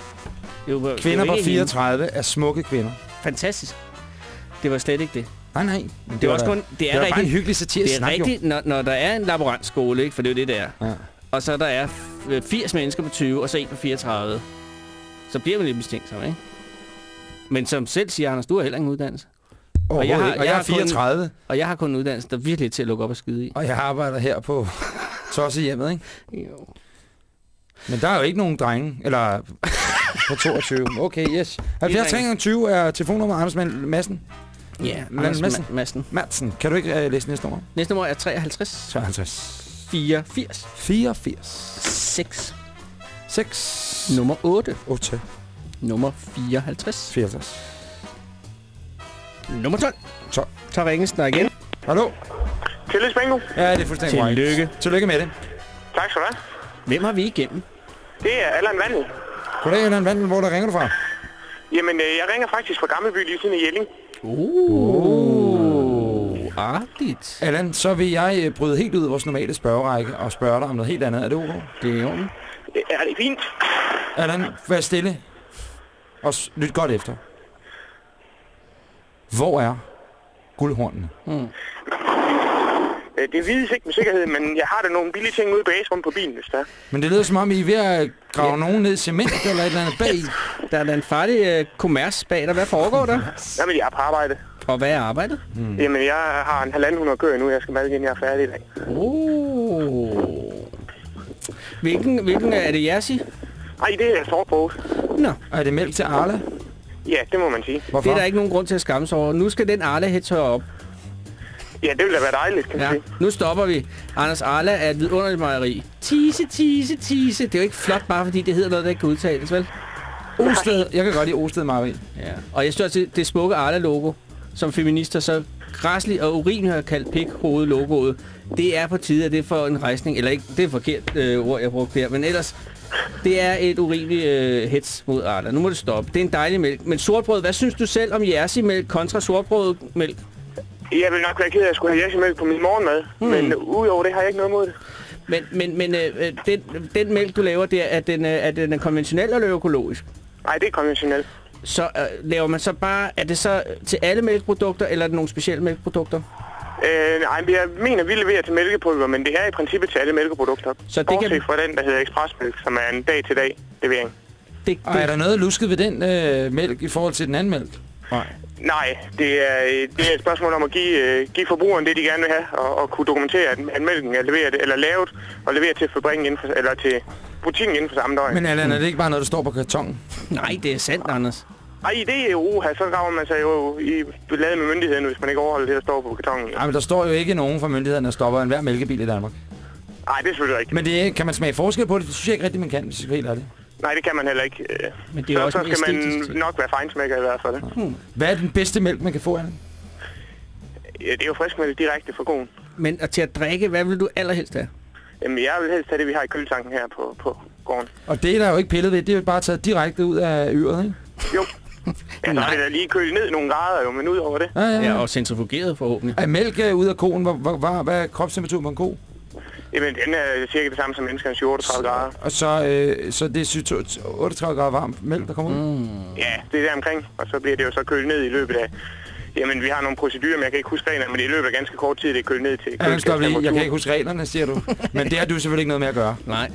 Det er jo, det Kvinder er jo på ikke hende. 34 er smukke kvinder. Fantastisk. Det var slet ikke det. Nej, nej. Men Det er var også kun... Det er, det var bare en hyggelig satirisk Det er snak, rigtigt, når, når der er en laborantskole, ikke? For det er jo det, der er. Ja. Og så der er f- 80 mennesker på 20, og så en på 34. Så bliver man lidt mistænksom, ikke? Men som selv siger, Anders, du har heller ingen uddannelse. Og jeg, har, og jeg er kun- 34, Og jeg har kun en uddannelse, der er virkelig til at lukke op og skide i. og jeg arbejder her på Tossehjemmet, ikke? Jo. Men der er jo ikke nogen drenge, eller (laughs) på 22. Okay, yes. 70 320 er telefonnummer Anders Madsen. Ja, Madsen. Anders Madsen. Ma- Madsen. Madsen. Kan du ikke uh, læse næste nummer? Næste nummer er 53 53. 84 84. 6. 6. Nummer 8. 8. Nummer 54. 54. Nummer 12. 12. Så ringes der igen. Hallo? Tillykke, Bingo. Ja, det er fuldstændig korrekt. Tillykke. Tillykke med det. Tak skal du have. Hvem har vi igennem? Det er Allan Vandel. Goddag, Allan Vandel. Hvor der ringer du fra? Jamen, øh, jeg ringer faktisk fra Gammelby lige siden i Jelling. Uh. artigt. Allan, så vil jeg øh, bryde helt ud af vores normale spørgerække og spørge dig om noget helt andet. Er det ok? Det er i orden. Er det fint. Allan, vær stille. Og lyt godt efter. Hvor er guldhornene? Mm. Det vides ikke med sikkerhed, men jeg har da nogle billige ting ude i bagerummet på bilen, hvis der er. Men det lyder som om, I er ved at grave ja. nogen ned i cement eller et eller andet bag. (laughs) Der er da en farlig øh, kommers bag dig. Hvad foregår der? Jamen, jeg er på arbejde. Og hvad er arbejdet? Mm. Jamen, jeg har en halvanden hundrede køer nu. Jeg skal malke, inden jeg er færdig i dag. Oh. Hvilken, hvilken er det jeres i? Nej, det er sortbrød. Nå. Er det mælk til Arla? Ja, det må man sige. Det er der ikke nogen grund til at skamme sig over. Nu skal den Arla hætte tørre op. Ja, det ville da være dejligt, kan Ja, man sige. nu stopper vi. Anders Arla er et vidunderligt mejeri. Tise, tise, tise. Det er jo ikke flot, bare fordi det hedder noget, der ikke kan udtales, vel? Osted. Jeg kan godt lide Osted Mejeri. Ja. Og jeg synes også, det smukke Arla-logo, som feminister så græsligt og urimeligt har kaldt pik logoet det er på tide, at det får en rejsning. Eller ikke, det er forkert øh, ord, jeg brugte her. Men ellers, det er et urimeligt øh, hets mod Arla. Nu må det stoppe. Det er en dejlig mælk. Men sortbrød, hvad synes du selv om jersimælk kontra sortbrødmælk? Jeg vil nok være ked af, at jeg skulle have jæssemælk på min morgenmad. Hmm. Men udover det har jeg ikke noget mod det. Men, men, men øh, den, den mælk, du laver der, er den, øh, er den er konventionel eller økologisk? Nej, det er konventionelt. Så øh, laver man så bare, er det så til alle mælkeprodukter, eller er det nogle specielle mælkeprodukter? Øh, nej, men jeg mener, vi leverer til mælkepulver, men det er i princippet til alle mælkeprodukter. Så det Bortset kan- fra den, der hedder ekspresmælk, som er en dag-til-dag levering. Det, Og er der noget lusket ved den øh, mælk i forhold til den anden mælk? Nej. Nej, det er, det er et spørgsmål om at give, øh, give forbrugeren det, de gerne vil have, og, og kunne dokumentere, at, at mælken er leveret, eller lavet og leveret til fabrikken inden for, eller til butikken inden for samme døgn. Men Allan, er det ikke bare noget, der står på kartongen? Nej, det er sandt, Anders. Ej, det er jo uha, så graver man sig jo i ladet med myndigheden, hvis man ikke overholder det, der står på kartongen. Nej, men der står jo ikke nogen fra myndighederne, der stopper enhver mælkebil i Danmark. Nej, det er selvfølgelig rigtigt. Men det, er- kan man smage forskel på det? Det synes jeg ikke rigtigt, man kan, hvis jeg ærlig. Nej, det kan man heller ikke. Men det er så, også så skal man nok være fejnsmækker i hvert fald. Hmm. Hvad er den bedste mælk, man kan få, Allan? Ja, det er jo friskmælk direkte fra koen. Men og til at drikke, hvad vil du allerhelst have? Jamen, jeg vil helst have det, vi har i køletanken her på, på gården. Og det er der jo ikke pillet ved. Det er jo bare taget direkte ud af øret, ikke? Jo. Ja, så er det da lige kølet ned nogle grader jo, men ud over det. Ja, ja, Ja, ja. og centrifugeret forhåbentlig. Er mælk øh, ud af koen? Hvor, hvor, hvor, hvad er kropstemperaturen på en ko? Jamen, den er cirka det samme som menneskernes 38 grader. Og så, øh, så det er sy- to- 38 grader varm mælk, der kommer ud? Mm. Ja, det er der omkring, og så bliver det jo så kølet ned i løbet af... Jamen, vi har nogle procedurer, men jeg kan ikke huske reglerne, men i løbet af ganske kort tid, det er kølet ned til Ja, stop lige. Jeg kan ikke huske reglerne, siger du. Men det har du selvfølgelig ikke noget med at gøre. Nej.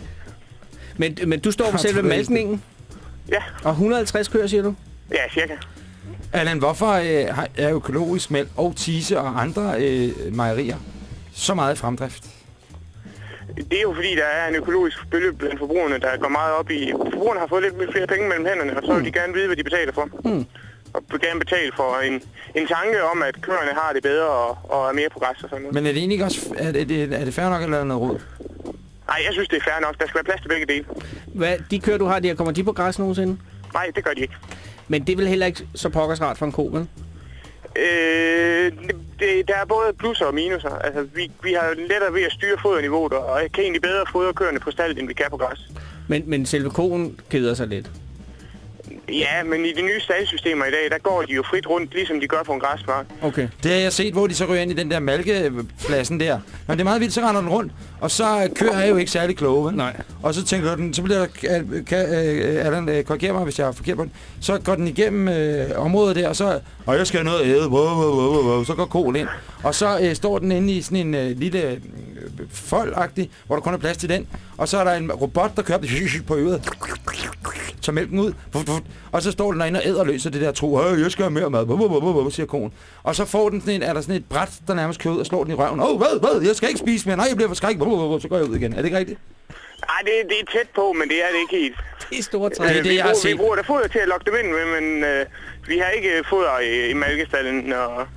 Men, men du står for selve malkningen? Ja. Og 150 køer, siger du? Ja, cirka. Allan, hvorfor øh, er økologisk mælk og tise og andre øh, mejerier så meget i fremdrift? Det er jo fordi, der er en økologisk bølge blandt forbrugerne, der går meget op i... Forbrugerne har fået lidt flere penge mellem hænderne, og så vil de gerne vide, hvad de betaler for. Mm. Og vil gerne betale for en, en tanke om, at køerne har det bedre og, og er mere på græs og sådan noget. Men er det egentlig også... Er det, er det, fair nok, eller er det noget råd? Nej, jeg synes, det er fair nok. Der skal være plads til begge dele. Hvad, de køer, du har der, kommer de på græs nogensinde? Nej, det gør de ikke. Men det vel heller ikke så pokkers rart for en ko, vel? Øh, det, der er både plusser og minuser. Altså, vi, vi har lettere ved at styre foderniveauet, og kan egentlig bedre fodre køerne på stald, end vi kan på græs. Men, men selve koen keder sig lidt. Ja, men i de nye staldsystemer i dag, der går de jo frit rundt, ligesom de gør på en græsmark. Okay. Det har jeg set, hvor de så ryger ind i den der malkepladsen der. Men det er meget vildt, så render den rundt. Og så øh, kører jeg jo ikke særlig kloge, vel? Nej. Og så tænker den, så bliver der, kan, øh, Allan, øh, korrigere mig, hvis jeg er forkert på den. Så går den igennem øh, området der, og så, og jeg skal have noget at æde, wow, wow, wow, wow. så går kolen ind. Og så øh, står den inde i sådan en øh, lille øh, foldagtig, hvor der kun er plads til den. Og så er der en robot, der kører (laughs) på øret. Tager mælken ud. Og så står den derinde og æder løs af det der tro. Øh, jeg skal have mere mad, siger konen. Og så får den sådan en, er der sådan et bræt, der nærmest kører ud og slår den i røven. Åh, oh, hvad, hvad, jeg skal ikke spise mere. Nej, jeg bliver for buh, Så går jeg ud igen. Er det ikke rigtigt? Nej, det, det er tæt på, men det er det ikke helt. Det er store træk. Det er det, jeg har bruger, vi set. bruger der foder til at lokke dem ind med, men øh, vi har ikke foder i, i malkestallen. Og...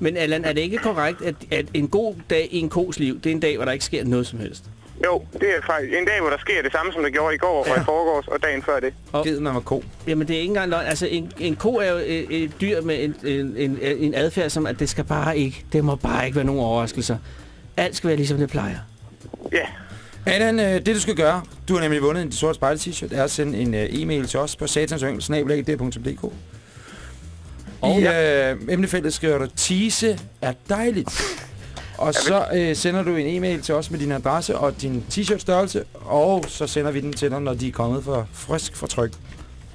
Men Allan, er det ikke korrekt, at, at en god dag i en kos liv, det er en dag, hvor der ikke sker noget som helst? Jo, det er faktisk en dag, hvor der sker det samme, som der gjorde i går og i forgårs og dagen før det. Og, Givet man var ko. Jamen, det er ikke engang løgn. Altså, en, en ko er jo et, et dyr med en, en, en, en adfærd, som at det skal bare ikke, det må bare ikke være nogen overraskelser. Alt skal være ligesom det plejer. Ja. Allan, øh, det du skal gøre, du har nemlig vundet en sorte spejle t-shirt, er at sende en øh, e-mail til os på satansyngel.dk. I øh, emnefeltet skriver du, tise er dejligt. Og så øh, sender du en e-mail til os med din adresse og din t-shirt størrelse, og så sender vi den til dig, når de er kommet for frisk for tryk.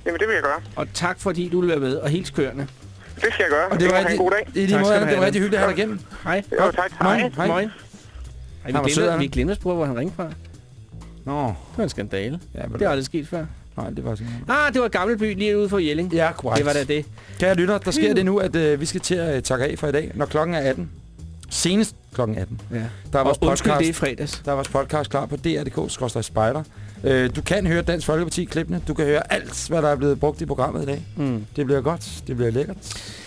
Jamen, det vil jeg gøre. Og tak fordi du vil være med, og helt kørende. Det skal jeg gøre. Og det var rigtig, en god dag. det er lige Tak måde, skal du det var rigtig hyggeligt at have dig igennem. Hej. Jo, tak. Hej. Hej. Hej. Moin. Ej, Han var vi, sød, glemte, han. vi glemte at spørge, hvor han ringede fra. Nå. Det var en skandale. Ja, det har aldrig sket før. Nej, det var sådan Ah, det var Gammelby lige ude for Jelling. Ja, korrekt. Det var da det. Kære lytter, der sker det nu, at øh, vi skal til at øh, takke af for i dag, når klokken er 18. Senest klokken 18. Ja. Der er vores Og undskyld, podcast, det er fredags. Der er vores podcast klar på dr.dk-spejder. Øh, du kan høre Dansk Folkeparti-klippene. Du kan høre alt, hvad der er blevet brugt i programmet i dag. Mm. Det bliver godt. Det bliver lækkert.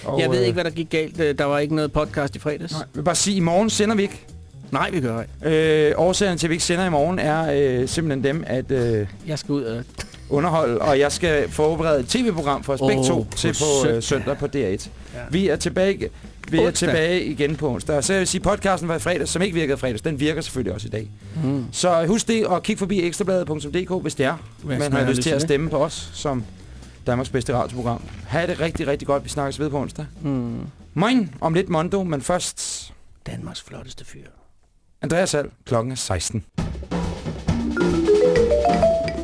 Og, jeg ved øh, ikke, hvad der gik galt. Øh, Der var ikke noget podcast i fredags. Nej, jeg vil bare sige, i morgen sender vi ikke. Nej, vi gør ikke. Øh, årsagen til, at vi ikke sender i morgen, er øh, simpelthen dem, at øh, Jeg skal ud og... underholde, og jeg skal forberede et tv-program for os begge Åh, to til på søndag. øh, søndag på DR1. Ja. Vi er tilbage vi er Onsdag. tilbage igen på onsdag. Så jeg vil sige, podcasten var i fredags, som ikke virkede fredags, den virker selvfølgelig også i dag. Mm. Så husk det, og kig forbi ekstrabladet.dk, hvis det er. Man har lyst lyst til at stemme på os, som Danmarks bedste radioprogram. Ha' det rigtig, rigtig godt. Vi snakkes ved på onsdag. Mm. Moin om lidt Mondo, men først Danmarks flotteste fyr. Andreas Hall. Klokken er 16.